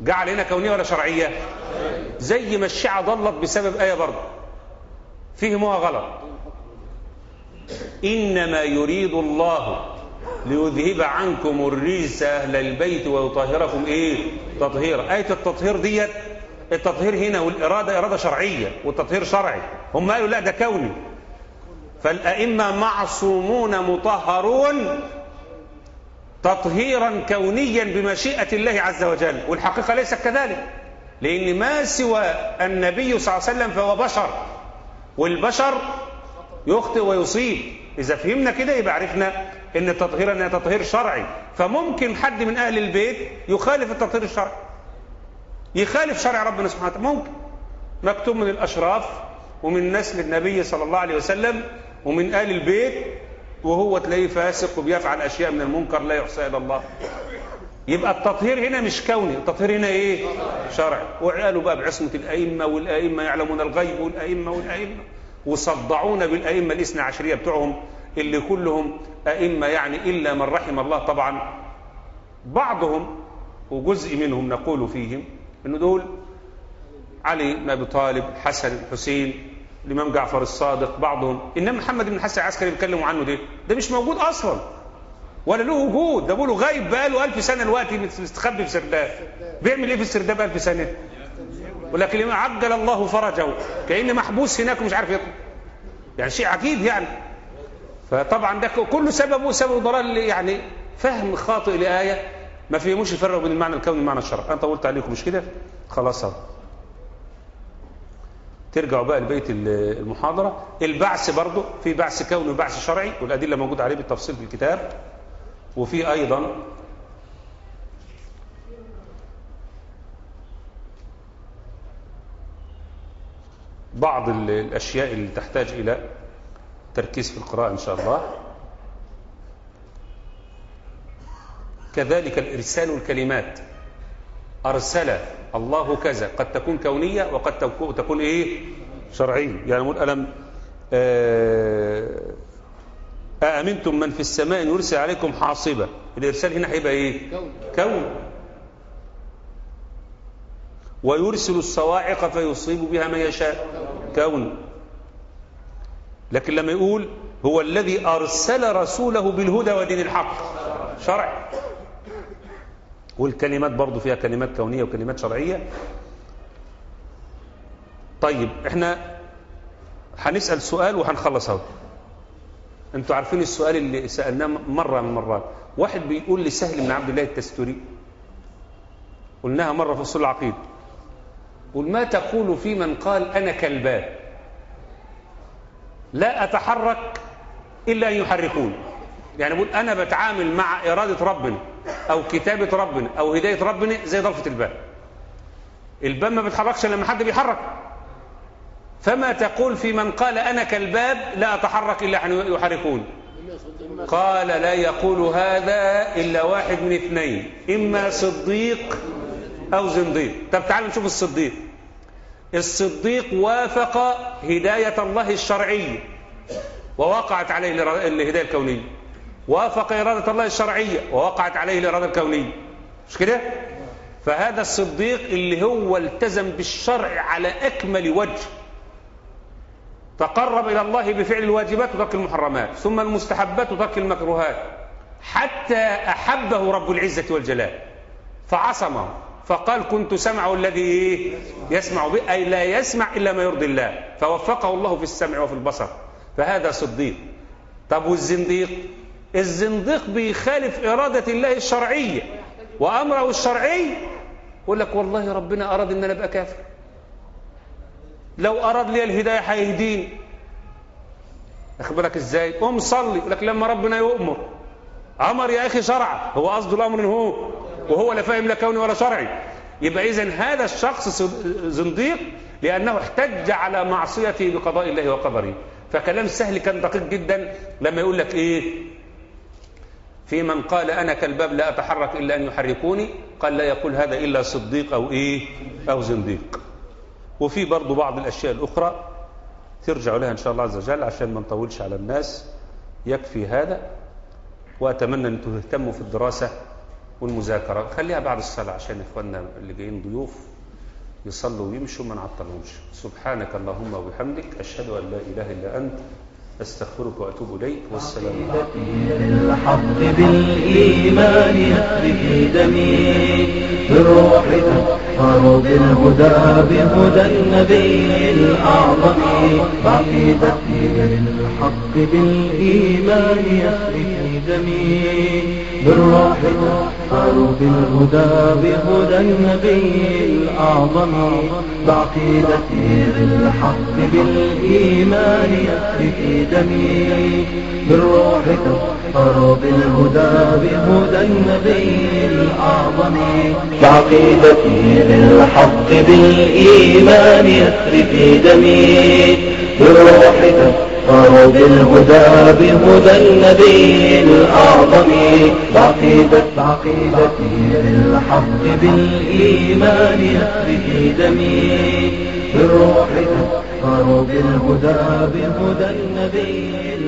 جعل هنا كونية ولا شرعية؟ زي ما الشيعة ضلت بسبب آية برضه. فهموها غلط. إنما يريد الله ليذهب عنكم الرجس أهل البيت ويطهركم إيه؟ تطهيرا آية التطهير ديت التطهير هنا والإرادة إرادة شرعية والتطهير شرعي. هم قالوا لا ده كوني. فالأئمة معصومون مطهرون تطهيرا كونيا بمشيئة الله عز وجل والحقيقة ليست كذلك. لأن ما سوى النبي صلى الله عليه وسلم فهو بشر والبشر يخطئ ويصيب. إذا فهمنا كده يبقى عرفنا أن التطهير أنه تطهير شرعي. فممكن حد من أهل البيت يخالف التطهير الشرعي. يخالف شرع ربنا سبحانه وتعالى. ممكن. مكتوب من الأشراف ومن نسل النبي صلى الله عليه وسلم ومن آل البيت وهو تلاقيه فاسق وبيفعل أشياء من المنكر لا يحصى إلى الله. يبقى التطهير هنا مش كوني التطهير هنا إيه؟ شرعي. وقالوا بقى بعصمة الأئمة والأئمة يعلمون الغيب والأئمة والأئمة. وصدعونا بالأئمة الاثنى عشرية بتوعهم اللي كلهم أئمة يعني إلا من رحم الله طبعا. بعضهم وجزء منهم نقول فيهم إنه دول علي بن أبي طالب حسن الحسين الإمام جعفر الصادق بعضهم. إنما محمد بن حسن العسكري بيتكلموا عنه ده ده مش موجود أصلا. ولا له وجود. ده بيقولوا غايب بقاله ألف سنة دلوقتي مستخبي في سرداب. بيعمل إيه في السرداب ألف سنة؟ ولكن لما عجل الله فرجه. كأن محبوس هناك ومش عارف يطلع. يعني شيء عجيب يعني. فطبعا ده كله سببه سبب ضلال يعني. فهم خاطئ لآية. ما فيهموش الفرق بين المعنى الكوني والمعنى الشرعي. أنا طولت عليكم مش كده؟ خلاص. اهو ترجعوا بقى لبيت المحاضرة. البعث برضه في بعث كوني وبعث شرعي والأدلة موجودة عليه بالتفصيل في الكتاب. وفي أيضا بعض الأشياء اللي تحتاج إلى تركيز في القراءة إن شاء الله. كذلك الإرسال الكلمات. أرسل الله كذا. قد تكون كونية وقد تكون إيه؟ شرعية. يعني نقول ألم أأمنتم من في السماء أن يرسل عليكم حاصبة؟ الإرسال هنا هيبقى إيه؟ كون, كون. ويرسل الصواعق فيصيب بها من يشاء. كون. لكن لما يقول هو الذي أرسل رسوله بالهدى ودين الحق. شرع. والكلمات برضو فيها كلمات كونية وكلمات شرعية. طيب إحنا هنسأل سؤال وهنخلص أهو. أنتوا عارفين السؤال اللي سألناه مرة من المرات. واحد بيقول لسهل بن عبد الله التستوري قلناها مرة في أصول العقيدة قل ما تقول في من قال أنا كلبان؟ لا أتحرك إلا أن يحركون. يعني بقول أنا بتعامل مع إرادة ربنا أو كتابة ربنا أو هداية ربنا زي ضلفة الباب. الباب ما بيتحركش لما حد بيحرك. فما تقول في من قال أنا كالباب لا أتحرك إلا أن يحركون. قال لا يقول هذا إلا واحد من اثنين إما صديق أو زنديق. طب تعالوا نشوف الصديق. الصديق وافق هداية الله الشرعية ووقعت عليه الهداية الكونية. وافق إرادة الله الشرعية ووقعت عليه الإرادة الكونية. مش كده؟ فهذا الصديق اللي هو التزم بالشرع على أكمل وجه. تقرب إلى الله بفعل الواجبات وترك المحرمات ثم المستحبات وترك المكروهات. حتى أحبه رب العزة والجلال. فعصمه. فقال كنت سمعه الذي؟ يسمع به أي لا يسمع إلا ما يرضي الله. فوفقه الله في السمع وفي البصر. فهذا صديق. طب والزنديق؟ الزنديق بيخالف إرادة الله الشرعية وأمره الشرعي يقول لك والله ربنا أراد أن أنا أبقى كافر. لو أراد لي الهداية هيهديني. أخد بالك إزاي؟ قوم صلي. يقول لك لما ربنا يؤمر. أمر يا أخي شرع هو قصده الأمر هو. وهو لا فاهم لا كوني ولا شرعي. يبقى إذن هذا الشخص زنديق لأنه احتج على معصيته بقضاء الله وقدره. فكلام سهل كان دقيق جدا لما يقول لك إيه؟ في من قال أنا كالباب لا أتحرك إلا أن يحركوني قال لا يقول هذا إلا صديق أو إيه؟ أو زنديق. وفي برضو بعض الأشياء الأخرى ترجع لها إن شاء الله عز وجل عشان ما نطولش على الناس. يكفي هذا وأتمنى أن تهتموا في الدراسة والمذاكرة. خليها بعد الصلاة عشان إخواننا اللي جايين ضيوف يصلوا ويمشوا ما نعطلهمش. سبحانك اللهم وبحمدك أشهد أن لا إله إلا أنت أستغفرك وأتوب إليك والسلام عليكم. الحق بالإيمان في دمي بالروح تطهر بالهدى بهدى النبي الأعظم. بعقيدتي بالحق بالإيمان يسري دمي بالروح تطهر بالهدى بهدى النبي الأعظم. بعقيدتي بالحق بالإيمان يسري دمي بالروح تطهر بالهدى بهدى النبي الأعظم. بعقيدتي بالحق بالإيمان يسري دمي بالروح تطهر بالهدى بهدى النبي الأعظم بعقيدة بعقيدتي بالحق بالإيمان في دمي بالروح بالهدى بهدى النبي